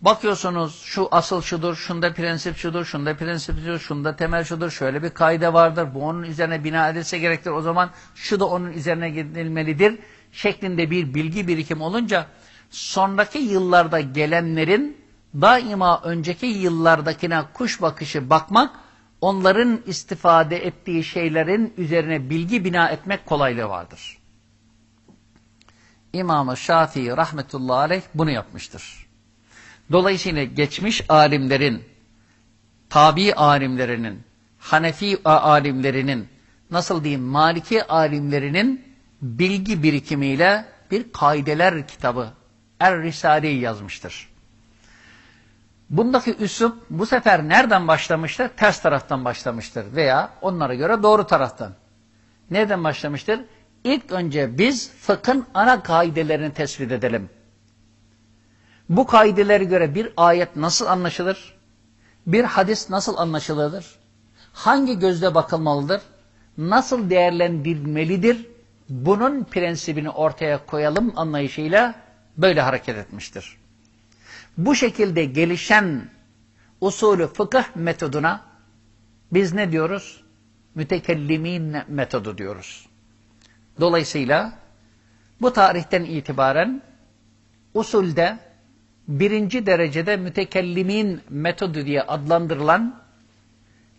Bakıyorsunuz şu asıl şudur, şunda prensip şudur, şunda prensip şudur, şunda temel şudur, şöyle bir kaide vardır, bu onun üzerine bina edilse gerektir, o zaman şu da onun üzerine gidilmelidir şeklinde bir bilgi birikim olunca sonraki yıllarda gelenlerin daima önceki yıllardakine kuş bakışı bakmak, onların istifade ettiği şeylerin üzerine bilgi bina etmek kolaylığı vardır. İmam-ı Şafii rahmetullahi aleyh bunu yapmıştır. Dolayısıyla geçmiş alimlerin, tabi alimlerinin, Hanefi alimlerinin, nasıl diyeyim Maliki alimlerinin bilgi birikimiyle bir kaideler kitabı Er-Risale'yi yazmıştır. Bundaki üslup bu sefer nereden başlamıştır? Ters taraftan başlamıştır veya onlara göre doğru taraftan. Nereden başlamıştır? İlk önce biz fıkhın ana kaidelerini tespit edelim. Bu kaidelere göre bir ayet nasıl anlaşılır? Bir hadis nasıl anlaşılır? Hangi gözle bakılmalıdır? Nasıl değerlendirilmelidir? Bunun prensibini ortaya koyalım anlayışıyla böyle hareket etmiştir. Bu şekilde gelişen usulü fıkıh metoduna biz ne diyoruz? Mütekellimin metodu diyoruz. Dolayısıyla bu tarihten itibaren usulde birinci derecede mütekellimin metodu diye adlandırılan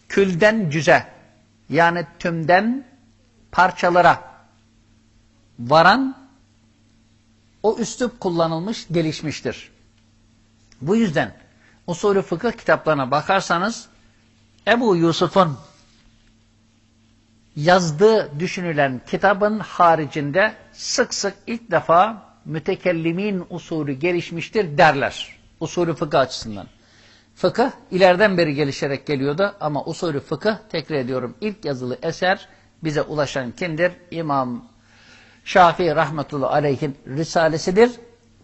külden cüze yani tümden parçalara varan o üslup kullanılmış, gelişmiştir. Bu yüzden usulü fıkıh kitaplarına bakarsanız Ebu Yusuf'un yazdığı düşünülen kitabın haricinde sık sık ilk defa mütekellimin usulü gelişmiştir derler. Usulü fıkıh açısından. Fıkıh ileriden beri gelişerek geliyordu ama usulü fıkıh tekrar ediyorum ilk yazılı eser bize ulaşan kimdir? İmam Şafii rahmetullahi aleyhin risalesidir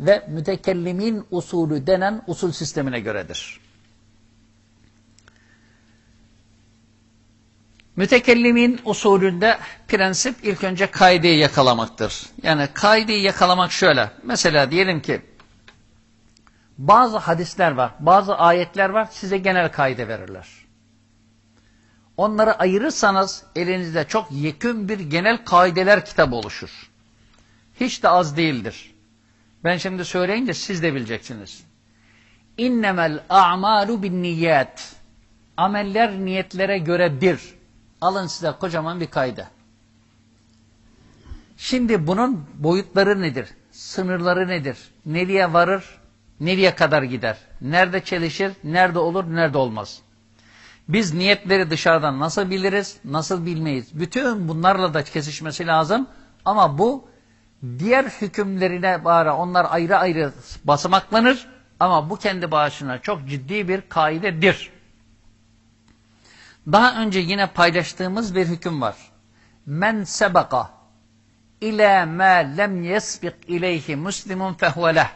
ve mütekellimin usulü denen usul sistemine göredir. Mütekellimin usulünde prensip ilk önce kaideyi yakalamaktır. Yani kaideyi yakalamak şöyle. Mesela diyelim ki bazı hadisler var, bazı ayetler var size genel kaide verirler. Onları ayırırsanız elinizde çok yekün bir genel kaideler kitabı oluşur. Hiç de az değildir. Ben şimdi söyleyince siz de bileceksiniz. İnnemel a'malu bin niyet. Ameller niyetlere göredir. Alın size kocaman bir kayda. Şimdi bunun boyutları nedir? Sınırları nedir? Nereye varır? Nereye kadar gider? Nerede çelişir? Nerede olur? Nerede olmaz? Biz niyetleri dışarıdan nasıl biliriz? Nasıl bilmeyiz? Bütün bunlarla da kesişmesi lazım. Ama bu diğer hükümlerine bari onlar ayrı ayrı basamaklanır. Ama bu kendi başına çok ciddi bir kaidedir. Daha önce yine paylaştığımız bir hüküm var. Men sebeka ila ma lem yesbik ileyhi muslimun fehveleh.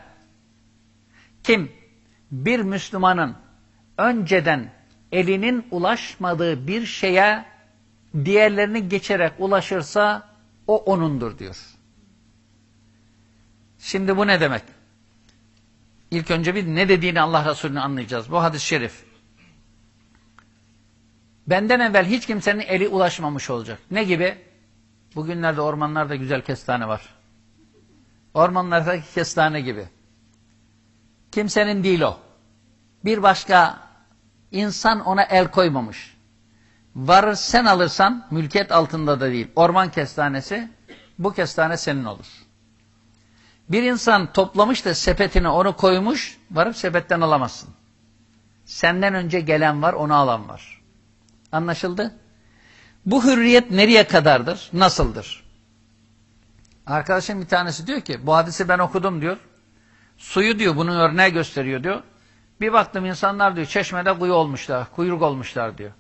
Kim bir Müslümanın önceden elinin ulaşmadığı bir şeye diğerlerini geçerek ulaşırsa o onundur diyor. Şimdi bu ne demek? İlk önce bir ne dediğini Allah Resulü'nü anlayacağız. Bu hadis-i şerif. Benden evvel hiç kimsenin eli ulaşmamış olacak. Ne gibi? Bugünlerde ormanlarda güzel kestane var. Ormanlardaki kestane gibi. Kimsenin değil o. Bir başka insan ona el koymamış. Varır sen alırsan, mülkiyet altında da değil, orman kestanesi, bu kestane senin olur. Bir insan toplamış da sepetine onu koymuş, varıp sepetten alamazsın. Senden önce gelen var, onu alan var. Anlaşıldı? Bu hürriyet nereye kadardır? Nasıldır? Arkadaşım bir tanesi diyor ki bu hadisi ben okudum diyor. Suyu diyor bunun örneği gösteriyor diyor. Bir baktım insanlar diyor çeşmede kuyu olmuşlar, kuyruk olmuşlar diyor.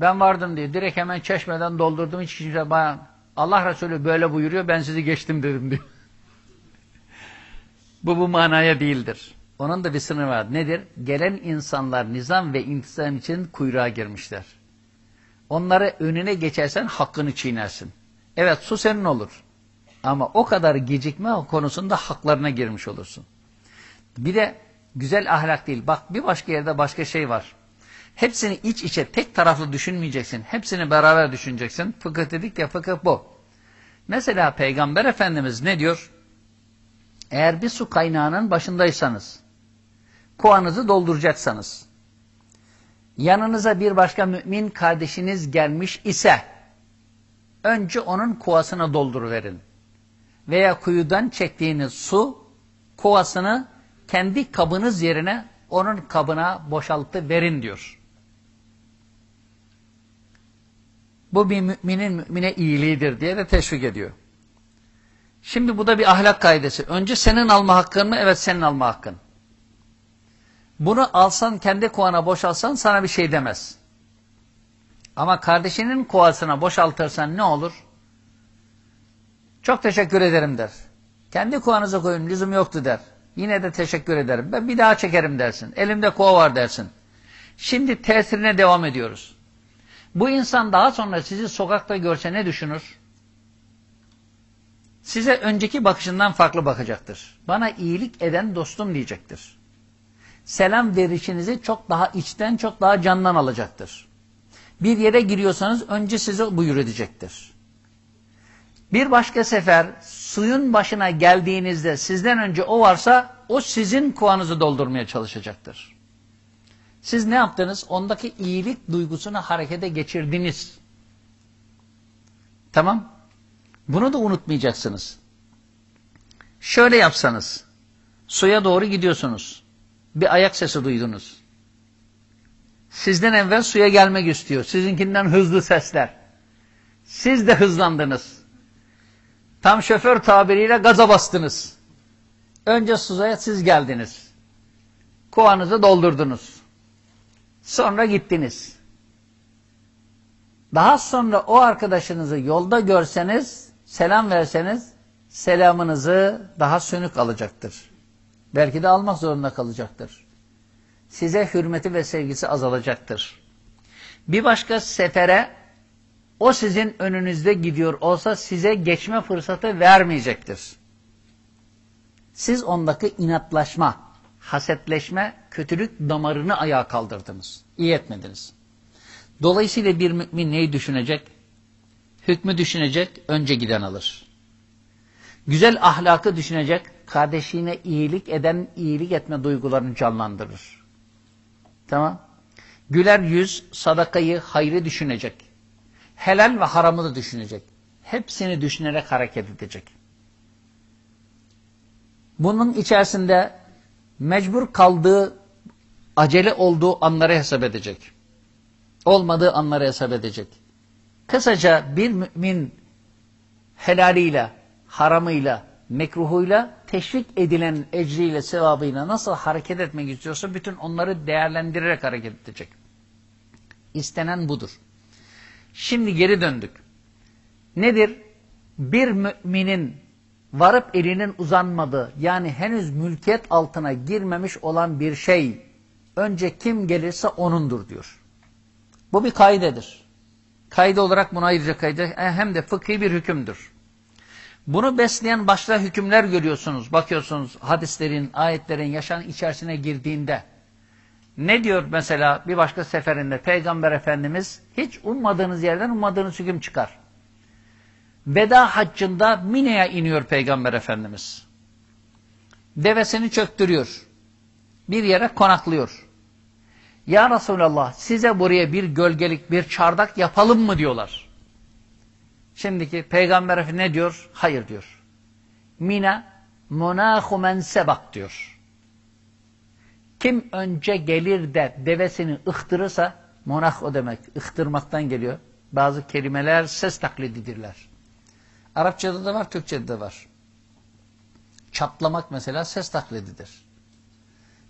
Ben vardım diyor. Direkt hemen çeşmeden doldurdum. Hiç kimse bana Allah Resulü böyle buyuruyor ben sizi geçtim dedim diyor. bu bu manaya değildir. Onun da bir sınırı var. Nedir? Gelen insanlar nizam ve intizam için kuyruğa girmişler. Onları önüne geçersen hakkını çiğnersin. Evet su senin olur. Ama o kadar gecikme konusunda haklarına girmiş olursun. Bir de güzel ahlak değil. Bak bir başka yerde başka şey var. Hepsini iç içe tek taraflı düşünmeyeceksin. Hepsini beraber düşüneceksin. Fıkıh dedik ya fıkıh bu. Mesela Peygamber Efendimiz ne diyor? Eğer bir su kaynağının başındaysanız, kovanızı dolduracaksanız, yanınıza bir başka mümin kardeşiniz gelmiş ise, önce onun kovasına dolduruverin. Veya kuyudan çektiğiniz su, kovasını kendi kabınız yerine onun kabına boşaltı verin diyor. Bu bir müminin mümine iyiliğidir diye de teşvik ediyor. Şimdi bu da bir ahlak kaidesi. Önce senin alma hakkın mı? Evet senin alma hakkın. Bunu alsan kendi kovana boşalsan sana bir şey demez. Ama kardeşinin kovasına boşaltırsan ne olur? Çok teşekkür ederim der. Kendi kovanıza koyun lüzum yoktu der. Yine de teşekkür ederim. Ben bir daha çekerim dersin. Elimde kova var dersin. Şimdi tesirine devam ediyoruz. Bu insan daha sonra sizi sokakta görse ne düşünür? Size önceki bakışından farklı bakacaktır. Bana iyilik eden dostum diyecektir. Selam verişinizi çok daha içten, çok daha candan alacaktır. Bir yere giriyorsanız önce size buyur edecektir. Bir başka sefer suyun başına geldiğinizde sizden önce o varsa o sizin kovanızı doldurmaya çalışacaktır. Siz ne yaptınız? Ondaki iyilik duygusunu harekete geçirdiniz. Tamam. Bunu da unutmayacaksınız. Şöyle yapsanız, suya doğru gidiyorsunuz. Bir ayak sesi duydunuz. Sizden evvel suya gelmek istiyor. Sizinkinden hızlı sesler. Siz de hızlandınız. Tam şoför tabiriyle gaza bastınız. Önce suya siz geldiniz. Kovanızı doldurdunuz. Sonra gittiniz. Daha sonra o arkadaşınızı yolda görseniz, selam verseniz, selamınızı daha sönük alacaktır. Belki de almak zorunda kalacaktır. Size hürmeti ve sevgisi azalacaktır. Bir başka sefere o sizin önünüzde gidiyor olsa size geçme fırsatı vermeyecektir. Siz ondaki inatlaşma, hasetleşme, kötülük damarını ayağa kaldırdınız. İyi etmediniz. Dolayısıyla bir mümin neyi düşünecek? Hükmü düşünecek, önce giden alır. Güzel ahlakı düşünecek, kardeşine iyilik eden, iyilik etme duygularını canlandırır. Tamam. Güler yüz, sadakayı, hayrı düşünecek. Helal ve haramı da düşünecek. Hepsini düşünerek hareket edecek. Bunun içerisinde mecbur kaldığı, acele olduğu anları hesap edecek. Olmadığı anları hesap edecek. Kısaca bir mümin helaliyle, haramıyla, mekruhuyla, teşvik edilen ecriyle, sevabıyla nasıl hareket etmek istiyorsa bütün onları değerlendirerek hareket edecek. İstenen budur. Şimdi geri döndük. Nedir? Bir müminin varıp elinin uzanmadığı yani henüz mülkiyet altına girmemiş olan bir şey önce kim gelirse onundur diyor. Bu bir kaidedir. Kaide olarak buna ayrıca kaide e, hem de fıkhi bir hükümdür. Bunu besleyen başka hükümler görüyorsunuz. Bakıyorsunuz hadislerin, ayetlerin yaşam içerisine girdiğinde. Ne diyor mesela bir başka seferinde Peygamber Efendimiz hiç ummadığınız yerden ummadığınız hüküm çıkar. Veda haccında Mine'ye iniyor Peygamber Efendimiz. Devesini çöktürüyor. Bir yere konaklıyor. Ya Resulallah size buraya bir gölgelik bir çardak yapalım mı diyorlar. Şimdiki Peygamber Efendimiz ne diyor? Hayır diyor. Mina monahu men sebak diyor. Kim önce gelir de devesini ıhtırırsa monah o demek ıhtırmaktan geliyor. Bazı kelimeler ses taklididirler. Arapçada da var, Türkçede de var. Çatlamak mesela ses taklididir.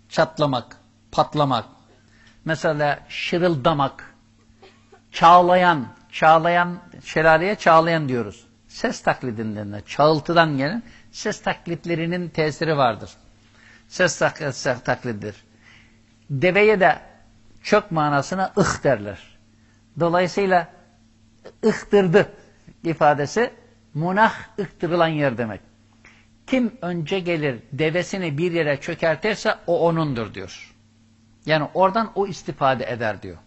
Çatlamak, patlamak. Mesela şırıldamak, çağlayan, çağlayan, şelaleye çağlayan diyoruz. Ses taklidinden de, çağıltıdan gelen ses taklitlerinin tesiri vardır. Ses, tak taklididir. Deveye de çok manasına ıh derler. Dolayısıyla ıhtırdı ifadesi munah ıhtırılan yer demek. Kim önce gelir devesini bir yere çökertirse o onundur diyor. Yani oradan o istifade eder diyor.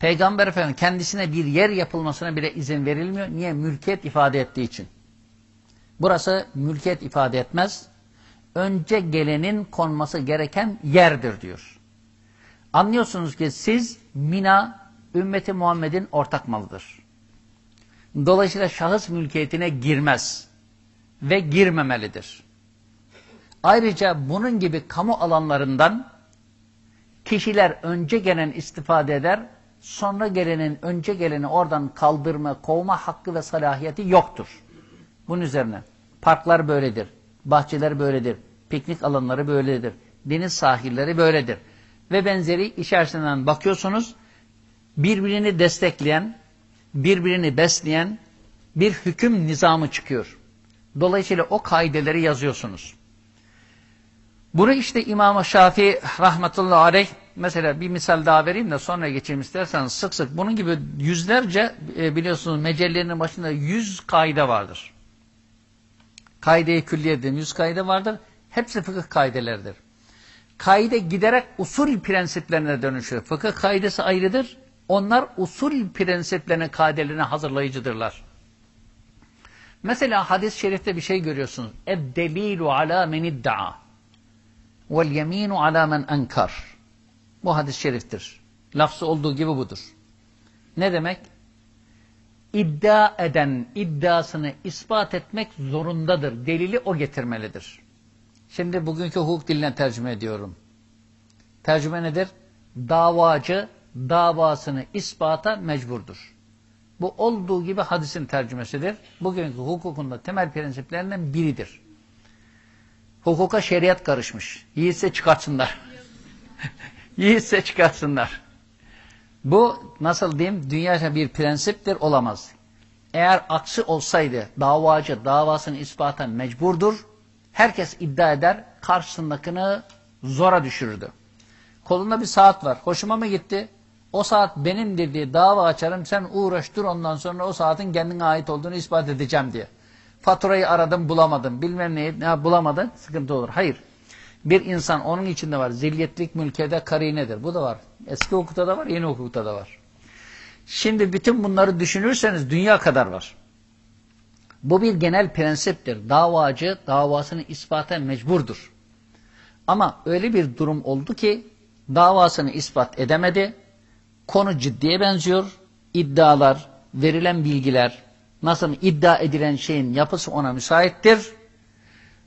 Peygamber Efendimiz kendisine bir yer yapılmasına bile izin verilmiyor. Niye? Mülkiyet ifade ettiği için. Burası mülkiyet ifade etmez. Önce gelenin konması gereken yerdir diyor. Anlıyorsunuz ki siz Mina ümmeti Muhammed'in ortak malıdır. Dolayısıyla şahıs mülkiyetine girmez ve girmemelidir. Ayrıca bunun gibi kamu alanlarından kişiler önce gelen istifade eder, sonra gelenin önce geleni oradan kaldırma, kovma hakkı ve salahiyeti yoktur. Bunun üzerine parklar böyledir, bahçeler böyledir, piknik alanları böyledir, deniz sahilleri böyledir. Ve benzeri içerisinden bakıyorsunuz, birbirini destekleyen, birbirini besleyen bir hüküm nizamı çıkıyor. Dolayısıyla o kaideleri yazıyorsunuz. Bunu işte İmam-ı Şafii rahmetullahi aleyh mesela bir misal daha vereyim de sonra geçeyim isterseniz sık sık bunun gibi yüzlerce e, biliyorsunuz mecellerin başında yüz kaide vardır. Kaide-i külliye dediğim yüz kaide vardır. Hepsi fıkıh kaideleridir. Kaide giderek usul prensiplerine dönüşür. Fıkıh kaidesi ayrıdır. Onlar usul prensiplerine, kaidelerine hazırlayıcıdırlar. Mesela hadis-i şerifte bir şey görüyorsunuz. Ala men idda'a vel yeminu ala men enkar. Bu hadis-i şeriftir. Lafzı olduğu gibi budur. Ne demek? İddia eden iddiasını ispat etmek zorundadır. Delili o getirmelidir. Şimdi bugünkü hukuk diline tercüme ediyorum. Tercüme nedir? Davacı davasını ispata mecburdur. Bu olduğu gibi hadisin tercümesidir. Bugünkü hukukunda temel prensiplerinden biridir. Hukuka şeriat karışmış. Yiğitse çıkartsınlar. Yiğitse çıkartsınlar. Bu nasıl diyeyim dünyaca bir prensiptir olamaz. Eğer aksi olsaydı davacı davasını ispata mecburdur. Herkes iddia eder karşısındakini zora düşürürdü. Kolunda bir saat var. Hoşuma mı gitti? O saat benimdir diye dava açarım. Sen uğraş dur ondan sonra o saatin kendine ait olduğunu ispat edeceğim diye. Faturayı aradım bulamadım. Bilmem neyi ne bulamadın sıkıntı olur. Hayır. Bir insan onun içinde var. Zilyetlik mülkede karinedir. Bu da var. Eski hukukta da var, yeni hukukta da var. Şimdi bütün bunları düşünürseniz dünya kadar var. Bu bir genel prensiptir. Davacı davasını ispata mecburdur. Ama öyle bir durum oldu ki davasını ispat edemedi. Konu ciddiye benziyor. İddialar, verilen bilgiler, nasıl iddia edilen şeyin yapısı ona müsaittir.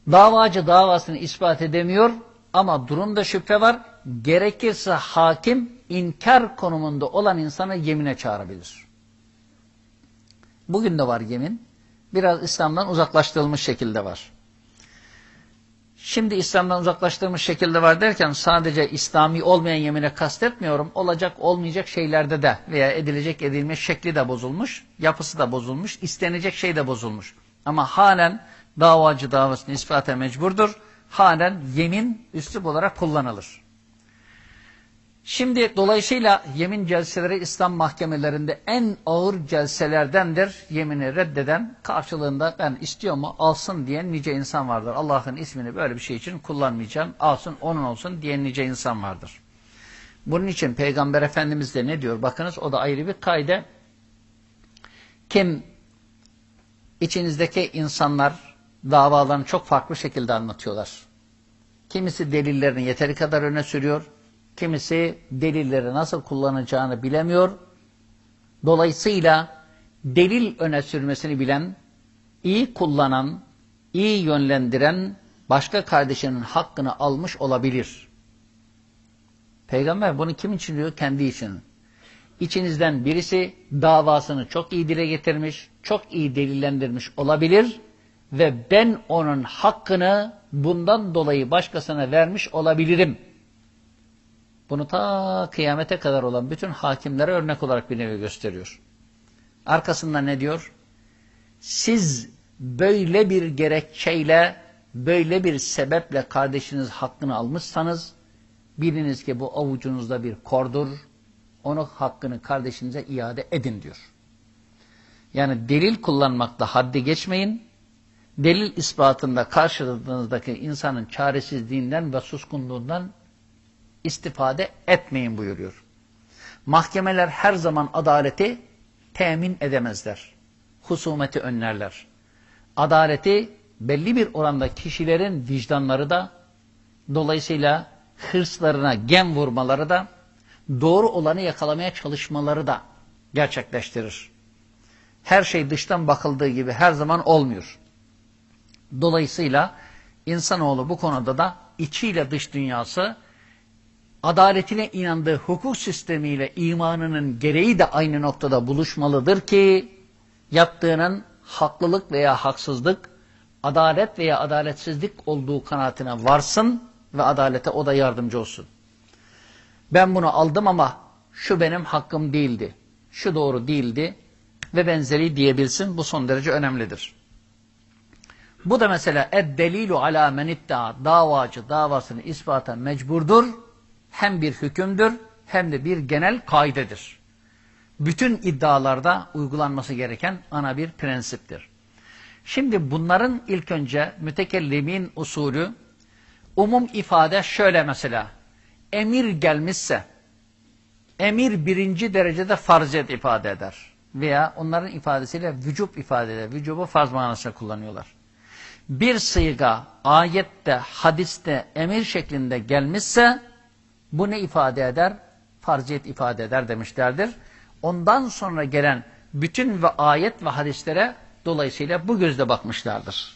Davacı davasını ispat edemiyor ama durumda şüphe var. Gerekirse hakim inkar konumunda olan insanı yemine çağırabilir. Bugün de var yemin. Biraz İslam'dan uzaklaştırılmış şekilde var. Şimdi İslam'dan uzaklaştırılmış şekilde var derken sadece İslami olmayan yemine kastetmiyorum. Olacak olmayacak şeylerde de veya edilecek edilmiş şekli de bozulmuş, yapısı da bozulmuş, istenecek şey de bozulmuş. Ama halen davacı davasını ispata mecburdur. Halen yemin üslup olarak kullanılır. Şimdi dolayısıyla yemin celseleri İslam mahkemelerinde en ağır celselerdendir. Yemini reddeden karşılığında ben istiyor mu alsın diyen nice insan vardır. Allah'ın ismini böyle bir şey için kullanmayacağım. Alsın onun olsun diyen nice insan vardır. Bunun için Peygamber Efendimiz de ne diyor? Bakınız o da ayrı bir kaide. Kim içinizdeki insanlar davalarını çok farklı şekilde anlatıyorlar. Kimisi delillerini yeteri kadar öne sürüyor. Kimisi delilleri nasıl kullanacağını bilemiyor. Dolayısıyla delil öne sürmesini bilen, iyi kullanan, iyi yönlendiren başka kardeşinin hakkını almış olabilir. Peygamber bunu kim için diyor? Kendi için. İçinizden birisi davasını çok iyi dile getirmiş, çok iyi delillendirmiş olabilir ve ben onun hakkını bundan dolayı başkasına vermiş olabilirim. Bunu ta kıyamete kadar olan bütün hakimlere örnek olarak bir nevi gösteriyor. Arkasında ne diyor? Siz böyle bir gerekçeyle, böyle bir sebeple kardeşiniz hakkını almışsanız, biliniz ki bu avucunuzda bir kordur, onu hakkını kardeşinize iade edin diyor. Yani delil kullanmakta haddi geçmeyin, delil ispatında karşınızdaki insanın çaresizliğinden ve suskunluğundan istifade etmeyin buyuruyor. Mahkemeler her zaman adaleti temin edemezler. Husumeti önlerler. Adaleti belli bir oranda kişilerin vicdanları da dolayısıyla hırslarına gem vurmaları da doğru olanı yakalamaya çalışmaları da gerçekleştirir. Her şey dıştan bakıldığı gibi her zaman olmuyor. Dolayısıyla insanoğlu bu konuda da içiyle dış dünyası adaletine inandığı hukuk sistemiyle imanının gereği de aynı noktada buluşmalıdır ki yaptığının haklılık veya haksızlık, adalet veya adaletsizlik olduğu kanaatine varsın ve adalete o da yardımcı olsun. Ben bunu aldım ama şu benim hakkım değildi, şu doğru değildi ve benzeri diyebilsin. Bu son derece önemlidir. Bu da mesela ed-delilu ala men davacı davasını ispata mecburdur. Hem bir hükümdür hem de bir genel kaidedir. Bütün iddialarda uygulanması gereken ana bir prensiptir. Şimdi bunların ilk önce mütekellimin usulü umum ifade şöyle mesela emir gelmişse emir birinci derecede farziyet ifade eder veya onların ifadesiyle vücub ifade eder. Vücubu farz manasında kullanıyorlar bir sıyga ayette, hadiste, emir şeklinde gelmişse bu ne ifade eder? Farziyet ifade eder demişlerdir. Ondan sonra gelen bütün ve ayet ve hadislere dolayısıyla bu gözle bakmışlardır.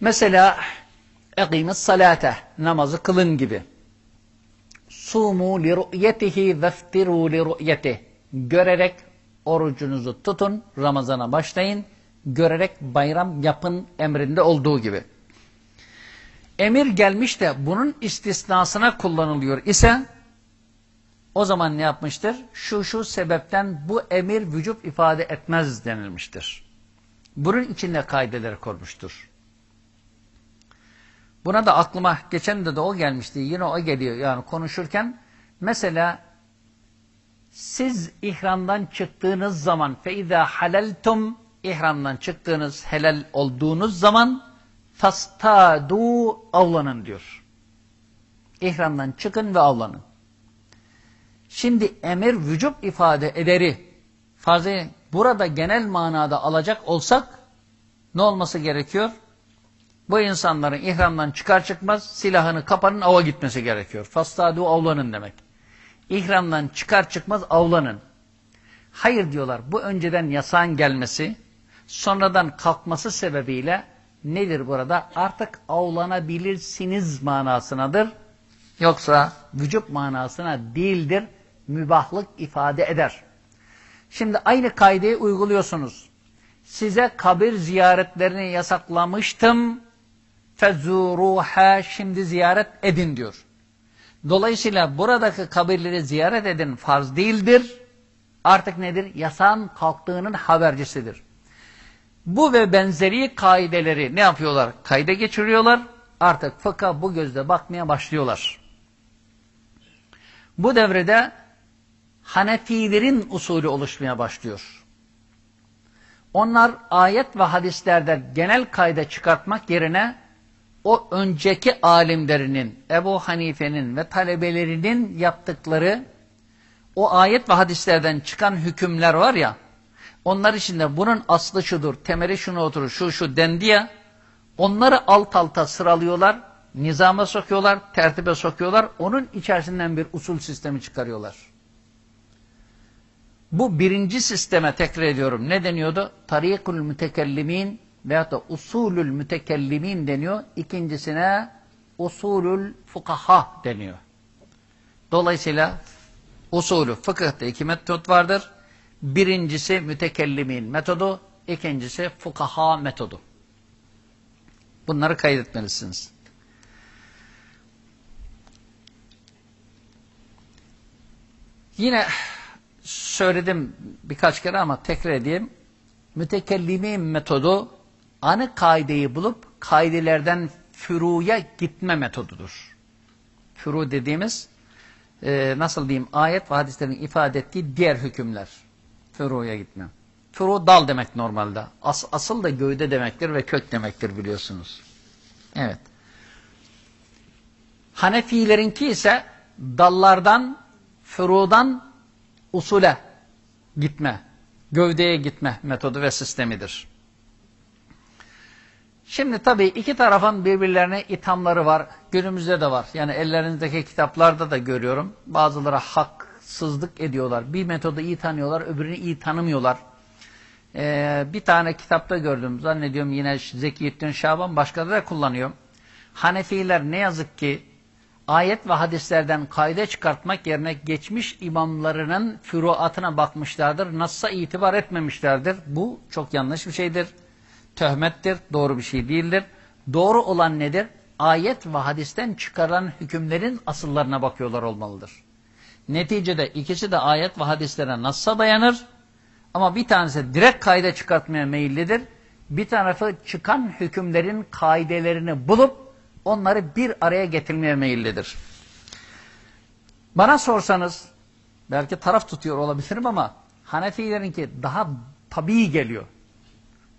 Mesela ekimiz salate namazı kılın gibi. Sumu li ru'yetihi veftiru li ru'yetih görerek orucunuzu tutun, Ramazan'a başlayın, görerek bayram yapın emrinde olduğu gibi. Emir gelmiş de bunun istisnasına kullanılıyor ise o zaman ne yapmıştır? Şu şu sebepten bu emir vücut ifade etmez denilmiştir. Bunun içinde kaideler kormuştur. Buna da aklıma geçen de, de o gelmişti. Yine o geliyor yani konuşurken. Mesela siz ihramdan çıktığınız zaman feiza haleltum ihramdan çıktığınız helal olduğunuz zaman fastadu avlanın diyor. İhramdan çıkın ve avlanın. Şimdi emir vücub ifade ederi fazla burada genel manada alacak olsak ne olması gerekiyor? Bu insanların ihramdan çıkar çıkmaz silahını kapanın ava gitmesi gerekiyor. Fastadu avlanın demek. İhramdan çıkar çıkmaz avlanın. Hayır diyorlar bu önceden yasağın gelmesi sonradan kalkması sebebiyle nedir burada? Artık avlanabilirsiniz manasınadır. Yoksa vücut manasına değildir. Mübahlık ifade eder. Şimdi aynı kaideyi uyguluyorsunuz. Size kabir ziyaretlerini yasaklamıştım. Fezuruha şimdi ziyaret edin diyor. Dolayısıyla buradaki kabirleri ziyaret edin farz değildir. Artık nedir? Yasağın kalktığının habercisidir. Bu ve benzeri kaideleri ne yapıyorlar? Kayda geçiriyorlar. Artık fıkha bu gözle bakmaya başlıyorlar. Bu devrede Hanefilerin usulü oluşmaya başlıyor. Onlar ayet ve hadislerde genel kayda çıkartmak yerine o önceki alimlerinin, Ebu Hanife'nin ve talebelerinin yaptıkları o ayet ve hadislerden çıkan hükümler var ya, onlar içinde bunun aslı şudur, temeli şunu oturur, şu şu dendi ya, onları alt alta sıralıyorlar, nizama sokuyorlar, tertibe sokuyorlar, onun içerisinden bir usul sistemi çıkarıyorlar. Bu birinci sisteme tekrar ediyorum. Ne deniyordu? Tarikul mütekellimin veyahut da usulül mütekellimin deniyor. İkincisine usulül fukaha deniyor. Dolayısıyla usulü fıkıhta iki metot vardır. Birincisi mütekellimin metodu, ikincisi fukaha metodu. Bunları kaydetmelisiniz. Yine söyledim birkaç kere ama tekrar edeyim. Mütekellimin metodu anı kaideyi bulup kaidelerden füruya gitme metodudur. Furu dediğimiz e, nasıl diyeyim ayet ve hadislerin ifade ettiği diğer hükümler. Furuya gitme. Furu dal demek normalde. As, asıl da gövde demektir ve kök demektir biliyorsunuz. Evet. Hanefilerinki ise dallardan, furudan usule gitme, gövdeye gitme metodu ve sistemidir. Şimdi tabii iki tarafın birbirlerine ithamları var. Günümüzde de var. Yani ellerinizdeki kitaplarda da görüyorum. Bazıları haksızlık ediyorlar. Bir metodu iyi tanıyorlar, öbürünü iyi tanımıyorlar. Ee, bir tane kitapta gördüm. Zannediyorum yine Zekiyettin Şaban başka da kullanıyor. Hanefiler ne yazık ki ayet ve hadislerden kayda çıkartmak yerine geçmiş imamlarının füruatına bakmışlardır. Nasılsa itibar etmemişlerdir. Bu çok yanlış bir şeydir. Töhmettir. Doğru bir şey değildir. Doğru olan nedir? Ayet ve hadisten çıkaran hükümlerin asıllarına bakıyorlar olmalıdır. Neticede ikisi de ayet ve hadislere nasılsa dayanır. Ama bir tanesi direkt kayda çıkartmaya meyillidir. Bir tarafı çıkan hükümlerin kaidelerini bulup onları bir araya getirmeye meyillidir. Bana sorsanız, belki taraf tutuyor olabilirim ama Hanefilerinki daha tabii geliyor.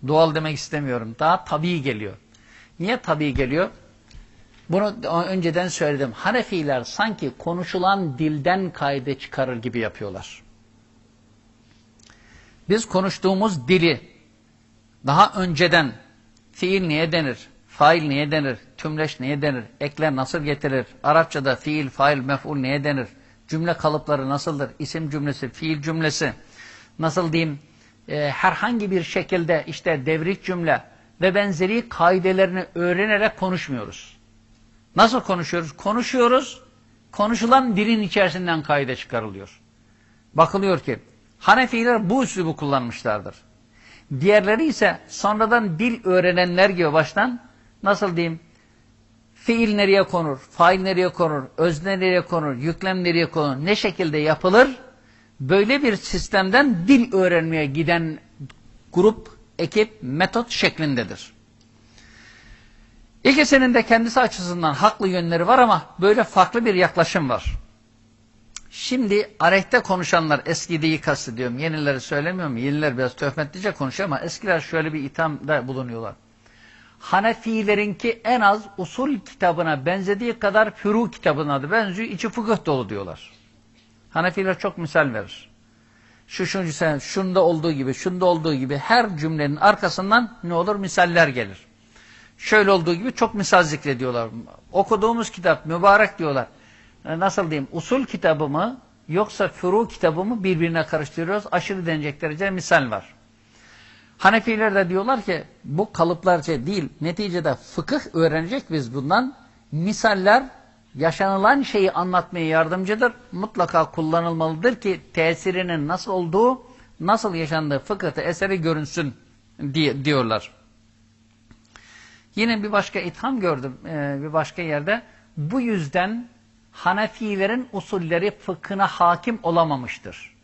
Doğal demek istemiyorum. Daha tabii geliyor. Niye tabii geliyor? Bunu önceden söyledim. Hanefiler sanki konuşulan dilden kayda çıkarır gibi yapıyorlar. Biz konuştuğumuz dili daha önceden fiil niye denir, fail niye denir, tümleş niye denir, ekler nasıl getirilir, Arapçada fiil, fail, mef'ul niye denir, cümle kalıpları nasıldır, isim cümlesi, fiil cümlesi, nasıl diyeyim, e, herhangi bir şekilde işte devrik cümle ve benzeri kaidelerini öğrenerek konuşmuyoruz. Nasıl konuşuyoruz? Konuşuyoruz, konuşulan dilin içerisinden kaide çıkarılıyor. Bakılıyor ki, Hanefiler bu üslubu kullanmışlardır. Diğerleri ise sonradan dil öğrenenler gibi baştan nasıl diyeyim fiil nereye konur, fail nereye konur, özne nereye konur, yüklem nereye konur, ne şekilde yapılır böyle bir sistemden dil öğrenmeye giden grup, ekip, metot şeklindedir. İkisinin de kendisi açısından haklı yönleri var ama böyle farklı bir yaklaşım var. Şimdi arehte konuşanlar eskideyi kastediyorum. Yenileri söylemiyorum. Yeniler biraz töhmetlice konuşuyor ama eskiler şöyle bir ithamda bulunuyorlar. Hanefilerinki en az usul kitabına benzediği kadar furu kitabına da benziyor. İçi fıkıh dolu diyorlar. Hanefiler çok misal verir. Şu şuncu sen şunda olduğu gibi, şunda olduğu gibi her cümlenin arkasından ne olur? Misaller gelir. Şöyle olduğu gibi çok misal zikrediyorlar. Okuduğumuz kitap mübarek diyorlar. E, nasıl diyeyim usul kitabı mı yoksa furu kitabı mı birbirine karıştırıyoruz. Aşırı denecek derece misal var. Hanefiler de diyorlar ki bu kalıplarca değil neticede fıkıh öğrenecek biz bundan. Misaller yaşanılan şeyi anlatmaya yardımcıdır. Mutlaka kullanılmalıdır ki tesirinin nasıl olduğu, nasıl yaşandığı fıkıhta eseri görünsün diye, diyorlar. Yine bir başka itham gördüm e, bir başka yerde. Bu yüzden Hanefilerin usulleri fıkhına hakim olamamıştır.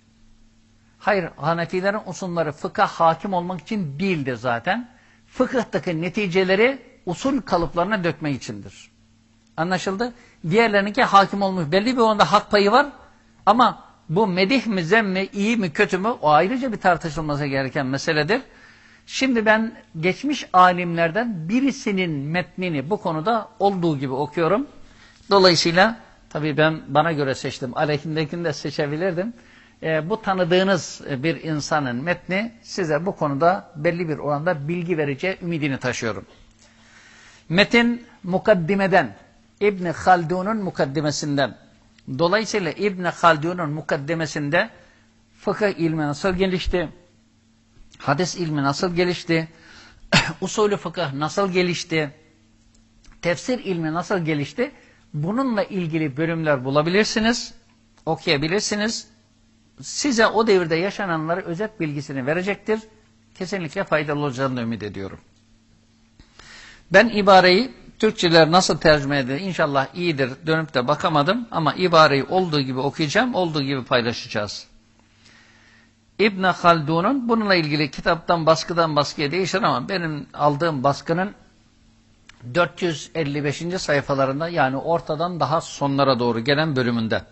Hayır, Hanefilerin usulleri fıkha hakim olmak için değildir zaten. Fıkıhtaki neticeleri usul kalıplarına dökmek içindir. Anlaşıldı? Diğerlerinki hakim olmuş. Belli bir onda hak payı var ama bu medih mi, zem mi, iyi mi, kötü mü o ayrıca bir tartışılması gereken meseledir. Şimdi ben geçmiş alimlerden birisinin metnini bu konuda olduğu gibi okuyorum. Dolayısıyla Tabii ben bana göre seçtim. Aleyhindekini de seçebilirdim. E, bu tanıdığınız bir insanın metni size bu konuda belli bir oranda bilgi vereceği ümidini taşıyorum. Metin mukaddimeden, İbni Haldun'un mukaddimesinden. Dolayısıyla İbni Haldun'un mukaddimesinde fıkıh ilmi nasıl gelişti, hadis ilmi nasıl gelişti, usulü fıkıh nasıl gelişti, tefsir ilmi nasıl gelişti, Bununla ilgili bölümler bulabilirsiniz. okuyabilirsiniz. Size o devirde yaşananları özet bilgisini verecektir. Kesinlikle faydalı olacağını ümit ediyorum. Ben ibareyi Türkçeler nasıl tercüme edilir inşallah iyidir dönüp de bakamadım ama ibareyi olduğu gibi okuyacağım, olduğu gibi paylaşacağız. İbn Haldun'un bununla ilgili kitaptan baskıdan baskıya değişir ama benim aldığım baskının 455. sayfalarında yani ortadan daha sonlara doğru gelen bölümünde.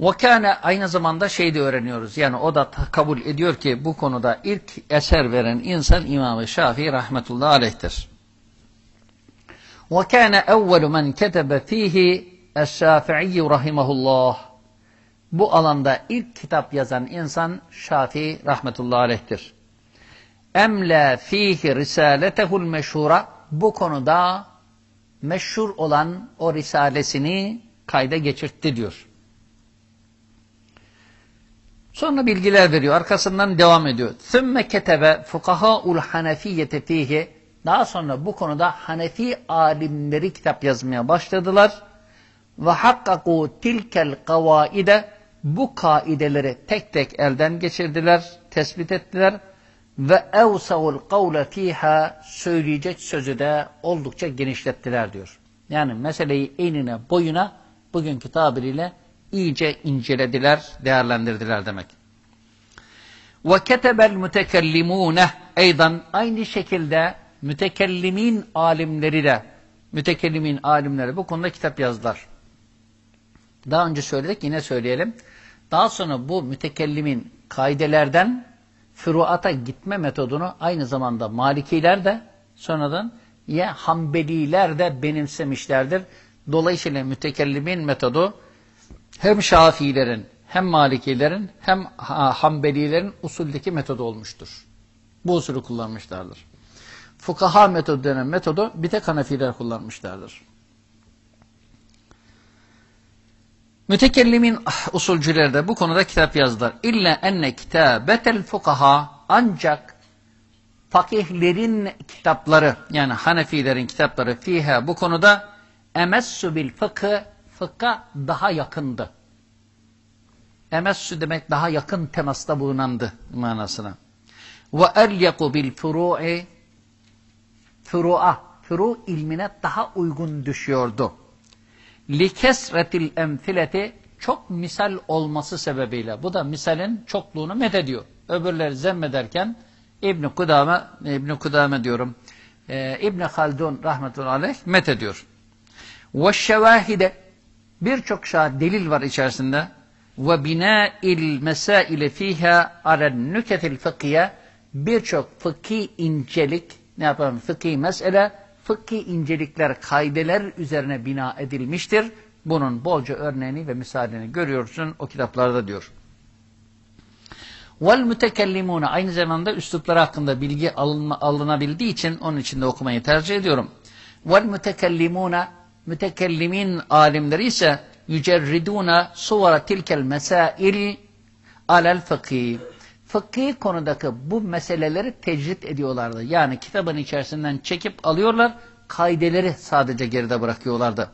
Vakane aynı zamanda şey de öğreniyoruz. Yani o da kabul ediyor ki bu konuda ilk eser veren insan İmam-ı Şafii rahmetullahi aleyhtir. وكان أول من كتب فيه الشافعي رحمه الله bu alanda ilk kitap yazan insan Şafii rahmetullahi aleyhtir. Emla fihi risaletehul meşhura bu konuda meşhur olan o risalesini kayda geçirtti diyor. Sonra bilgiler veriyor. Arkasından devam ediyor. ثُمَّ كَتَبَ فُقَهَاءُ الْحَنَفِيَّةِ ف۪يهِ daha sonra bu konuda Hanefi alimleri kitap yazmaya başladılar. Ve hakkaku tilkel kavaide bu kaideleri tek tek elden geçirdiler, tespit ettiler ve evsavul kavle fiha söyleyecek sözü de oldukça genişlettiler diyor. Yani meseleyi enine boyuna bugünkü tabiriyle iyice incelediler, değerlendirdiler demek. Ve ketebel mütekellimune eydan aynı şekilde mütekellimin alimleri de mütekellimin alimleri bu konuda kitap yazdılar. Daha önce söyledik yine söyleyelim. Daha sonra bu mütekellimin kaidelerden füruata gitme metodunu aynı zamanda Malikiler de sonradan ya Hanbeliler de benimsemişlerdir. Dolayısıyla mütekellimin metodu hem Şafiilerin hem Malikilerin hem Hanbelilerin usuldeki metodu olmuştur. Bu usulü kullanmışlardır. Fukaha metodu denen metodu bir tek Hanefiler kullanmışlardır. Mütekellimin usulcüleri de bu konuda kitap yazdılar. İlla enne kitabetel fukaha ancak fakihlerin kitapları yani Hanefilerin kitapları fiha bu konuda emessu bil fıkı fıkha daha yakındı. Emessu demek daha yakın temasta bulunandı manasına. Ve elyaku bil furu'i furu'a furu ilmine daha uygun düşüyordu likesretil emfileti çok misal olması sebebiyle. Bu da misalin çokluğunu methediyor. Öbürleri zemmederken İbn Kudame İbn Kudame diyorum. E, İbn Haldun rahmetullahi aleyh methediyor. Ve şevahide birçok şah delil var içerisinde. Ve binâil mesaile fîhâ alen nüketil fıkhiye birçok fıkhi incelik ne yapalım fıkhi mesele fıkhi incelikler, kaideler üzerine bina edilmiştir. Bunun bolca örneğini ve misalini görüyorsun o kitaplarda diyor. Vel mütekellimune aynı zamanda üslupları hakkında bilgi alınma, alınabildiği için onun için okumayı tercih ediyorum. Vel mütekellimune mütekellimin alimleri ise yücerriduna suvara tilkel mesail alel fıkhi fıkhi konudaki bu meseleleri tecrit ediyorlardı. Yani kitabın içerisinden çekip alıyorlar, kaideleri sadece geride bırakıyorlardı.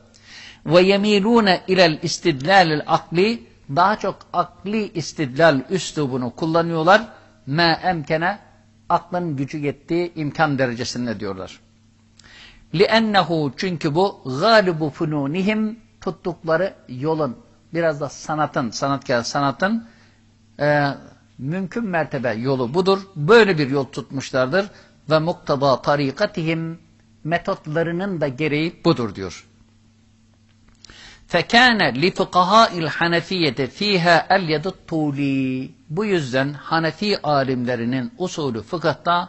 Ve yemilune ilel istidlalil akli daha çok akli istidlal üslubunu kullanıyorlar. Me emkene aklın gücü yettiği imkan derecesinde diyorlar. لِأَنَّهُ çünkü bu galibu fununihim tuttukları yolun biraz da sanatın, sanatkar sanatın e, mümkün mertebe yolu budur. Böyle bir yol tutmuşlardır. Ve muktaba tarikatihim metotlarının da gereği budur diyor. Fekâne li fukahâil hanefiyete fîhâ el yedut tûlî. Bu yüzden Hanefi alimlerinin usulü fıkıhta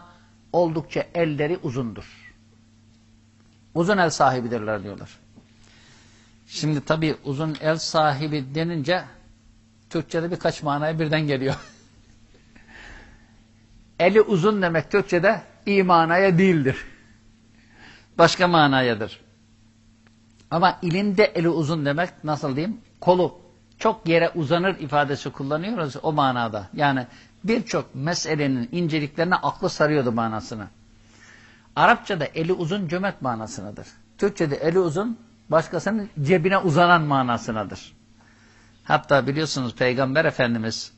oldukça elleri uzundur. Uzun el sahibidirler diyorlar. Şimdi tabi uzun el sahibi denince Türkçe'de birkaç manaya birden geliyor. Eli uzun demek Türkçe'de imanaya değildir. Başka manayadır. Ama ilinde eli uzun demek nasıl diyeyim? Kolu çok yere uzanır ifadesi kullanıyoruz o manada. Yani birçok meselenin inceliklerine aklı sarıyordu manasını. Arapçada eli uzun cömert manasınadır. Türkçe'de eli uzun başkasının cebine uzanan manasınadır. Hatta biliyorsunuz Peygamber Efendimiz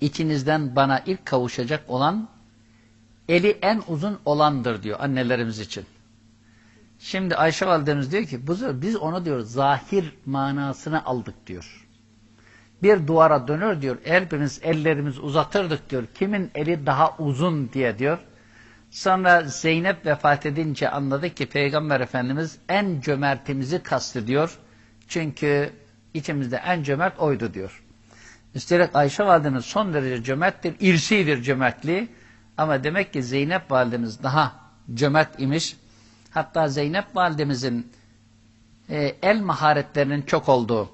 içinizden bana ilk kavuşacak olan eli en uzun olandır diyor annelerimiz için. Şimdi Ayşe validemiz diyor ki biz onu diyor zahir manasını aldık diyor. Bir duvara dönür diyor elbimiz ellerimiz uzatırdık diyor. Kimin eli daha uzun diye diyor. Sonra Zeynep vefat edince anladık ki Peygamber Efendimiz en cömertimizi kastediyor. Çünkü içimizde en cömert oydu diyor. Üstelik Ayşe validemiz son derece cömerttir, irsidir cömertliği. Ama demek ki Zeynep validemiz daha cömert imiş. Hatta Zeynep validemizin e, el maharetlerinin çok olduğu,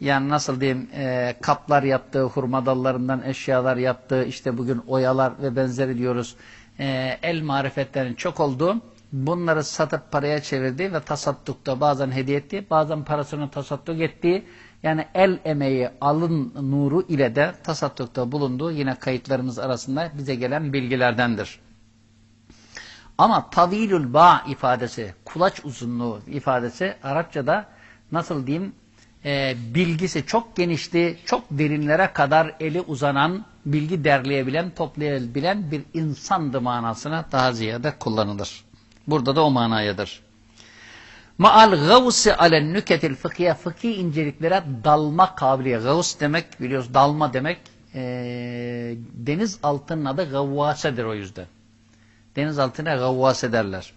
yani nasıl diyeyim e, kaplar yaptığı, hurma dallarından eşyalar yaptığı, işte bugün oyalar ve benzeri diyoruz, e, el marifetlerinin çok olduğu, bunları satıp paraya çevirdiği ve tasaddukta bazen hediye ettiği, bazen parasını tasadduk ettiği, yani el emeği, alın nuru ile de tasaddukta bulunduğu yine kayıtlarımız arasında bize gelen bilgilerdendir. Ama tavilül ba ifadesi, kulaç uzunluğu ifadesi Arapçada nasıl diyeyim e, bilgisi çok genişti, çok derinlere kadar eli uzanan, bilgi derleyebilen, toplayabilen bir insandı manasına daha ziyade kullanılır. Burada da o manayadır. Ma'al gavsi alen nüketil fıkhiye fıkhi inceliklere dalma kabiliye. Gavs demek biliyoruz dalma demek e, deniz altının adı gavvasedir o yüzden. Deniz altına gavvas ederler.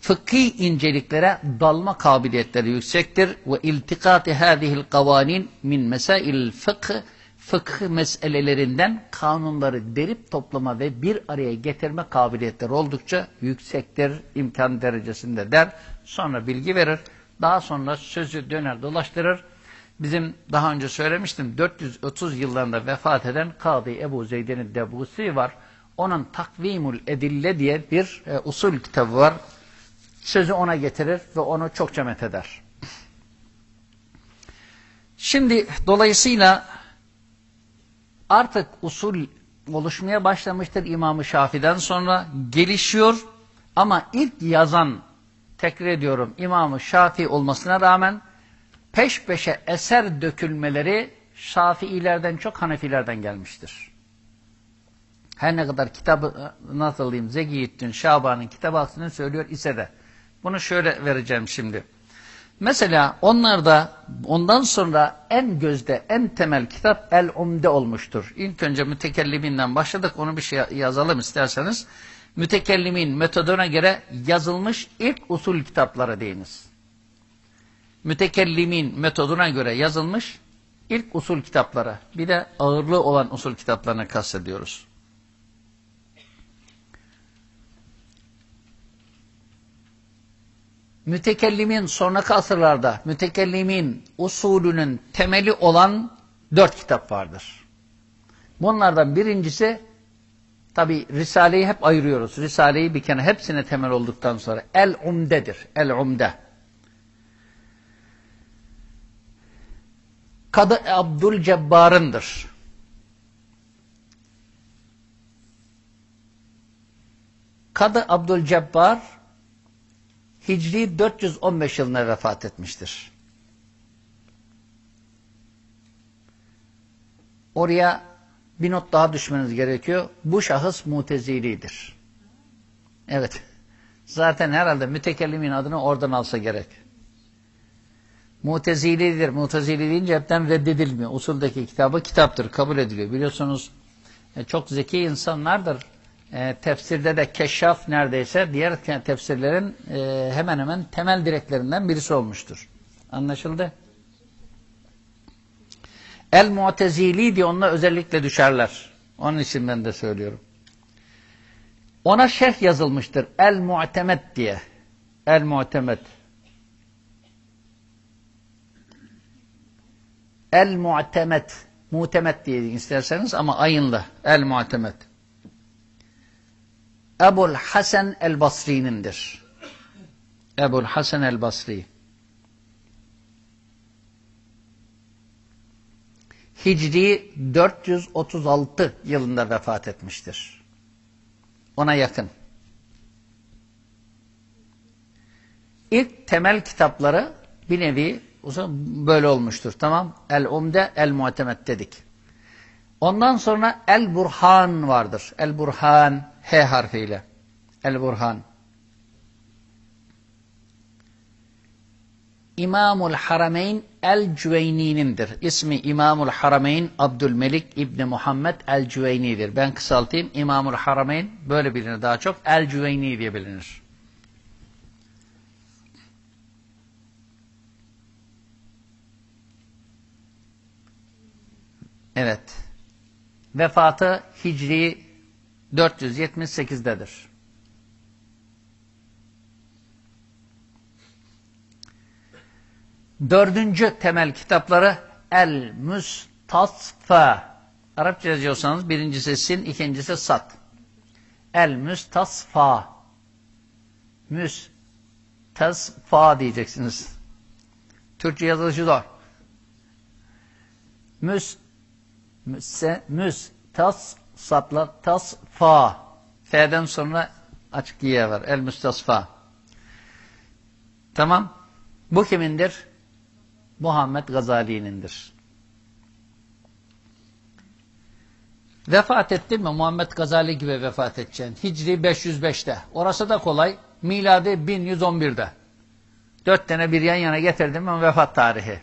Fıkhi inceliklere dalma kabiliyetleri yüksektir ve iltikati hadihil kavanin min mesail fıkh fıkıh meselelerinden kanunları derip toplama ve bir araya getirme kabiliyetleri oldukça yüksektir imkan derecesinde der. Sonra bilgi verir. Daha sonra sözü döner dolaştırır. Bizim daha önce söylemiştim 430 yıllarında vefat eden Kadı Ebu Zeyden'in Debusi var. Onun Takvimul Edille diye bir e, usul kitabı var. Sözü ona getirir ve onu çokça metheder. Şimdi dolayısıyla artık usul oluşmaya başlamıştır İmam-ı Şafi'den sonra gelişiyor ama ilk yazan tekrar ediyorum İmam-ı Şafi olmasına rağmen peş peşe eser dökülmeleri Şafiilerden çok Hanefilerden gelmiştir. Her ne kadar kitabı nasıl diyeyim Zekiyyüddin Şaban'ın kitabı aksini söylüyor ise de bunu şöyle vereceğim şimdi. Mesela onlarda ondan sonra en gözde, en temel kitap El-Umde olmuştur. İlk önce mütekelliminden başladık. Onu bir şey yazalım isterseniz. Mütekellimin metoduna göre yazılmış ilk usul kitaplara değiniz. Mütekellimin metoduna göre yazılmış ilk usul kitaplara. Bir de ağırlığı olan usul kitaplarına kastediyoruz. Mütekellimin sonraki asırlarda mütekellimin usulünün temeli olan dört kitap vardır. Bunlardan birincisi tabi Risale'yi hep ayırıyoruz. Risale'yi bir kere hepsine temel olduktan sonra El-Umde'dir. El-Umde. Kadı Abdülcebbar'ındır. Kadı Abdülcebbar Hicri 415 yılında vefat etmiştir. Oraya bir not daha düşmeniz gerekiyor. Bu şahıs mutezilidir. Evet. Zaten herhalde mütekellimin adını oradan alsa gerek. Mutezilidir. Mutezili deyince hepten reddedilmiyor. Usuldeki kitabı kitaptır. Kabul ediliyor. Biliyorsunuz e, çok zeki insanlardır e, tefsirde de keşşaf neredeyse diğer tefsirlerin e, hemen hemen temel direklerinden birisi olmuştur. Anlaşıldı? El-Mu'tezili diye onunla özellikle düşerler. Onun için ben de söylüyorum. Ona şerh yazılmıştır. El-Mu'temet diye. El-Mu'temet. El-Mu'temet. Mu'temet diye isterseniz ama ayınla. El-Mu'temet. Ebul Hasan el-Basri'nindir. Ebul Hasan el-Basri. Hicri 436 yılında vefat etmiştir. Ona yakın. İlk temel kitapları bir nevi böyle olmuştur. Tamam. El-umde, el-muhtemet dedik. Ondan sonra el-burhan vardır. El-burhan, H harfiyle. El-burhan. İmamul Harameyn el-Cüveyni'nindir. İsmi İmamul Harameyn Abdülmelik İbni Muhammed el-Cüveyni'dir. Ben kısaltayım. İmamul Harameyn böyle bilinir daha çok. El-Cüveyni diye bilinir. Evet. Vefatı Hicri 478'dedir. Dördüncü temel kitapları El Müstasfa. Arapça yazıyorsanız birincisi sin, ikincisi sat. El Müstasfa. Diyeceksiniz. Türkçe yazılışı zor. Müs sapla tas fa. F'den sonra açık diye var. El müstasfa. Tamam. Bu kimindir? Muhammed Gazali'nindir. Vefat etti mi Muhammed Gazali gibi vefat edeceksin. Hicri 505'te. Orası da kolay. Miladi 1111'de. Dört tane bir yan yana getirdim mi vefat tarihi.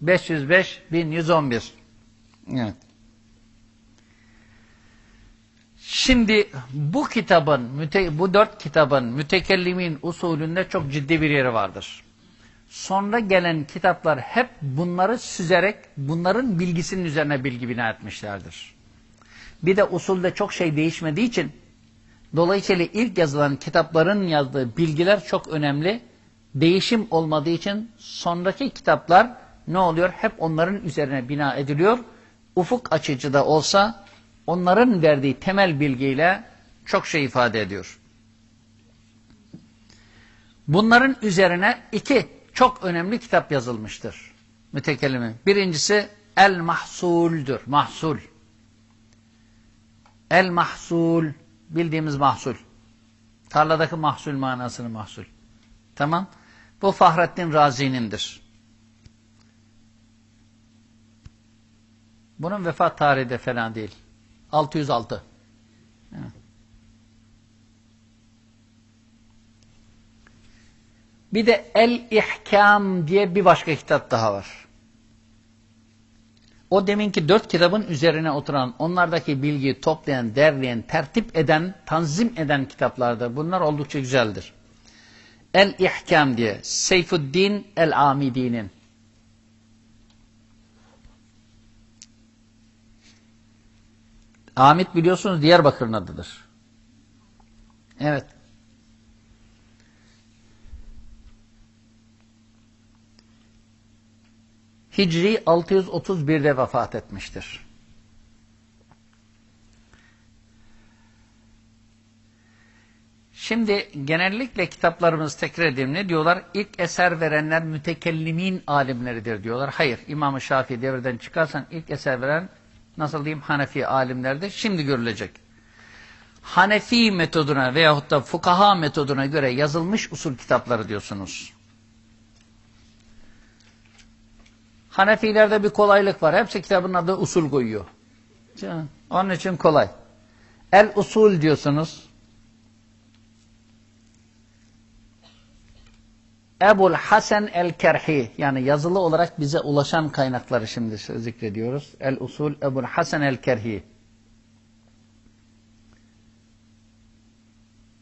505 1111. Evet. Şimdi bu kitabın, bu dört kitabın mütekellimin usulünde çok ciddi bir yeri vardır. Sonra gelen kitaplar hep bunları süzerek bunların bilgisinin üzerine bilgi bina etmişlerdir. Bir de usulde çok şey değişmediği için dolayısıyla ilk yazılan kitapların yazdığı bilgiler çok önemli. Değişim olmadığı için sonraki kitaplar ne oluyor? Hep onların üzerine bina ediliyor. Ufuk açıcı da olsa onların verdiği temel bilgiyle çok şey ifade ediyor. Bunların üzerine iki çok önemli kitap yazılmıştır. Mütekellimi. Birincisi El Mahsul'dür. Mahsul. El Mahsul. Bildiğimiz mahsul. Tarladaki mahsul manasını mahsul. Tamam. Bu Fahrettin Razi'nindir. Bunun vefat tarihi de fena değil. 606. Evet. Bir de El-İhkam diye bir başka kitap daha var. O deminki dört kitabın üzerine oturan, onlardaki bilgiyi toplayan, derleyen, tertip eden, tanzim eden kitaplardır. Bunlar oldukça güzeldir. El-İhkam diye Seyfuddin El-Amidi'nin Amit biliyorsunuz Diyarbakır'ın adıdır. Evet. Hicri 631'de vefat etmiştir. Şimdi genellikle kitaplarımız tekrar edeyim ne diyorlar? İlk eser verenler mütekellimin alimleridir diyorlar. Hayır İmam-ı Şafii devreden çıkarsan ilk eser veren nasıl diyeyim Hanefi alimlerdir. Şimdi görülecek. Hanefi metoduna veyahut da fukaha metoduna göre yazılmış usul kitapları diyorsunuz. Hanefilerde bir kolaylık var. Hepsi kitabın adı usul koyuyor. Onun için kolay. El usul diyorsunuz. Ebul Hasan el-Kerhi yani yazılı olarak bize ulaşan kaynakları şimdi zikrediyoruz. El usul Ebul Hasan el-Kerhi.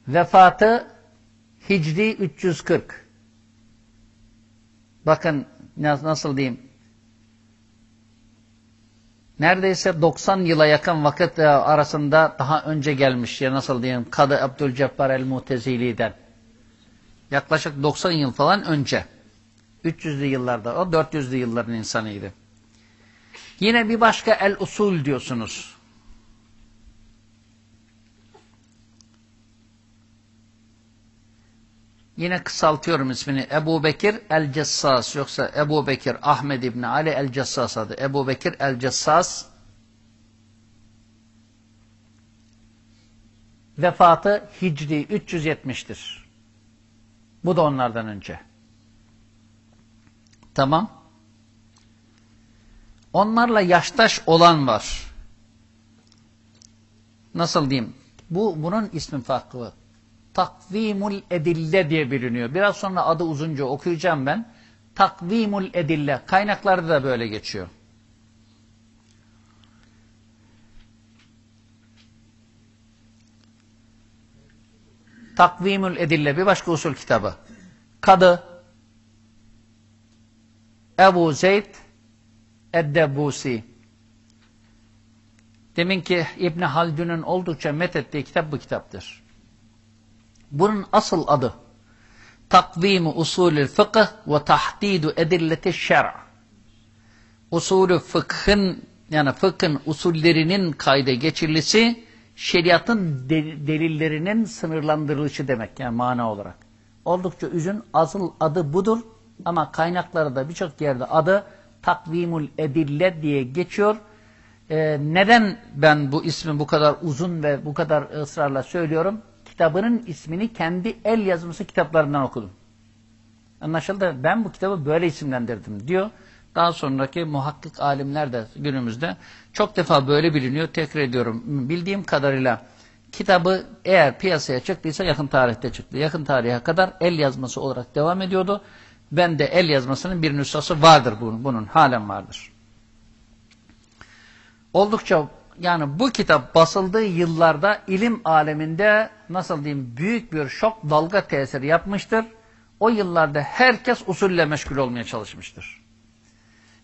Vefatı Hicri 340. Bakın nasıl diyeyim neredeyse 90 yıla yakın vakit e, arasında daha önce gelmiş ya nasıl diyeyim Kadı Abdülcebbar el-Mutezili'den. Yaklaşık 90 yıl falan önce. 300'lü yıllarda o 400'lü yılların insanıydı. Yine bir başka el-usul diyorsunuz. Yine kısaltıyorum ismini. Ebu Bekir el-Cessas. Yoksa Ebu Bekir Ahmed İbni Ali el-Cessas adı. Ebu Bekir el-Cessas. Vefatı Hicri 370'tir. Bu da onlardan önce. Tamam. Onlarla yaştaş olan var. Nasıl diyeyim? Bu bunun ismi farklı. Takvimul edille diye biliniyor. Biraz sonra adı uzunca okuyacağım ben. Takvimul edille. Kaynaklarda da böyle geçiyor. Takvimül edille bir başka usul kitabı. Kadı Ebu Zeyd Eddebusi Deminki İbn Haldun'un oldukça methettiği kitap bu kitaptır. Bunun asıl adı Takvim usulü fıkıh ve tahdidu edilleti şer'a. Usulü fıkhın yani fıkhın usullerinin kayda geçirilisi şeriatın delillerinin sınırlandırılışı demek yani mana olarak. Oldukça üzün asıl adı budur ama kaynaklarda birçok yerde adı takvimul edille diye geçiyor. Ee, neden ben bu ismi bu kadar uzun ve bu kadar ısrarla söylüyorum? Kitabının ismini kendi el yazması kitaplarından okudum. Anlaşıldı. Ben bu kitabı böyle isimlendirdim diyor. Daha sonraki muhakkik alimler de günümüzde çok defa böyle biliniyor. Tekrar ediyorum. Bildiğim kadarıyla kitabı eğer piyasaya çıktıysa yakın tarihte çıktı. Yakın tarihe kadar el yazması olarak devam ediyordu. Ben de el yazmasının bir nüshası vardır bunun. Bunun halen vardır. Oldukça yani bu kitap basıldığı yıllarda ilim aleminde nasıl diyeyim büyük bir şok dalga tesiri yapmıştır. O yıllarda herkes usulle meşgul olmaya çalışmıştır.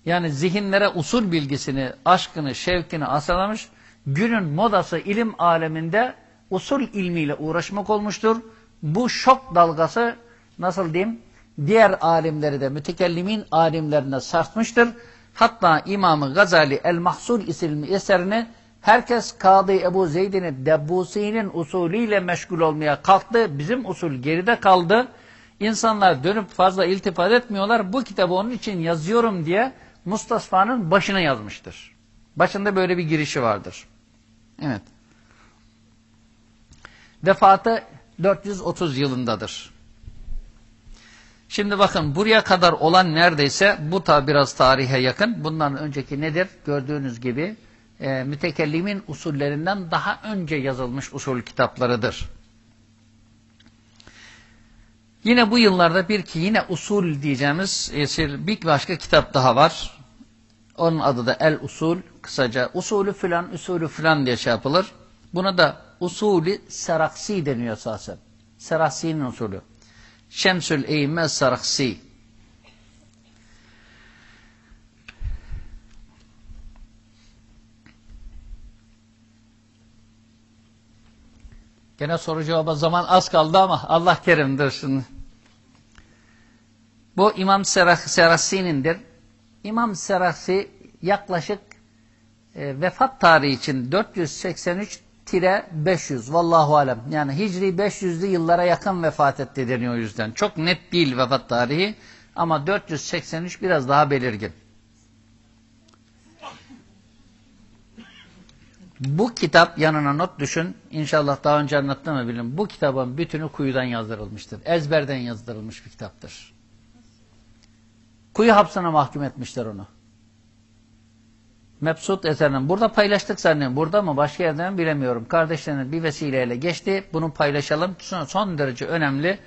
Yani zihinlere usul bilgisini, aşkını, şevkini asalamış. Günün modası ilim aleminde usul ilmiyle uğraşmak olmuştur. Bu şok dalgası nasıl diyeyim diğer alimleri de mütekellimin alimlerine sarsmıştır. Hatta İmam-ı Gazali El-Mahsul isimli eserini herkes Kadı Ebu Zeyd'in Debbusi'nin usulüyle meşgul olmaya kalktı. Bizim usul geride kaldı. İnsanlar dönüp fazla iltifat etmiyorlar. Bu kitabı onun için yazıyorum diye Mustafa'nın başına yazmıştır. Başında böyle bir girişi vardır. Evet. Vefatı 430 yılındadır. Şimdi bakın buraya kadar olan neredeyse bu da biraz tarihe yakın. Bundan önceki nedir? Gördüğünüz gibi e, mütekellimin usullerinden daha önce yazılmış usul kitaplarıdır. Yine bu yıllarda bir ki yine usul diyeceğimiz e, bir başka kitap daha var. Onun adı da El Usul. Kısaca usulü filan, usulü filan diye şey yapılır. Buna da usulü seraksi deniyor esasen. Seraksi'nin usulü. Şemsül Eyyime Saraksi. Gene soru cevaba zaman az kaldı ama Allah kerimdir şimdi. Bu İmam Serassi'nindir. İmam Serasi yaklaşık e, vefat tarihi için 483 tire 500 vallahu alem. Yani Hicri 500'lü yıllara yakın vefat etti deniyor o yüzden. Çok net değil vefat tarihi ama 483 biraz daha belirgin. Bu kitap yanına not düşün. İnşallah daha önce anlattım mı bilin. Bu kitabın bütünü kuyudan yazdırılmıştır. Ezberden yazdırılmış bir kitaptır. Kuyu hapsına mahkum etmişler onu. Mebsut eserinin. Burada paylaştık zannediyorum. Burada mı başka yerden bilemiyorum. Kardeşlerinin bir vesileyle geçti. Bunu paylaşalım. Son derece önemli.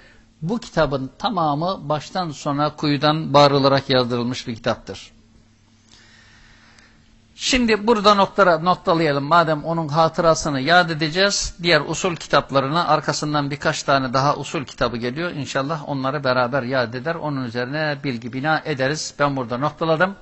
Bu kitabın tamamı baştan sona kuyudan bağırılarak yazdırılmış bir kitaptır. Şimdi burada noktara, noktalayalım. Madem onun hatırasını yad edeceğiz. Diğer usul kitaplarına arkasından birkaç tane daha usul kitabı geliyor. İnşallah onları beraber yad eder. Onun üzerine bilgi bina ederiz. Ben burada noktaladım.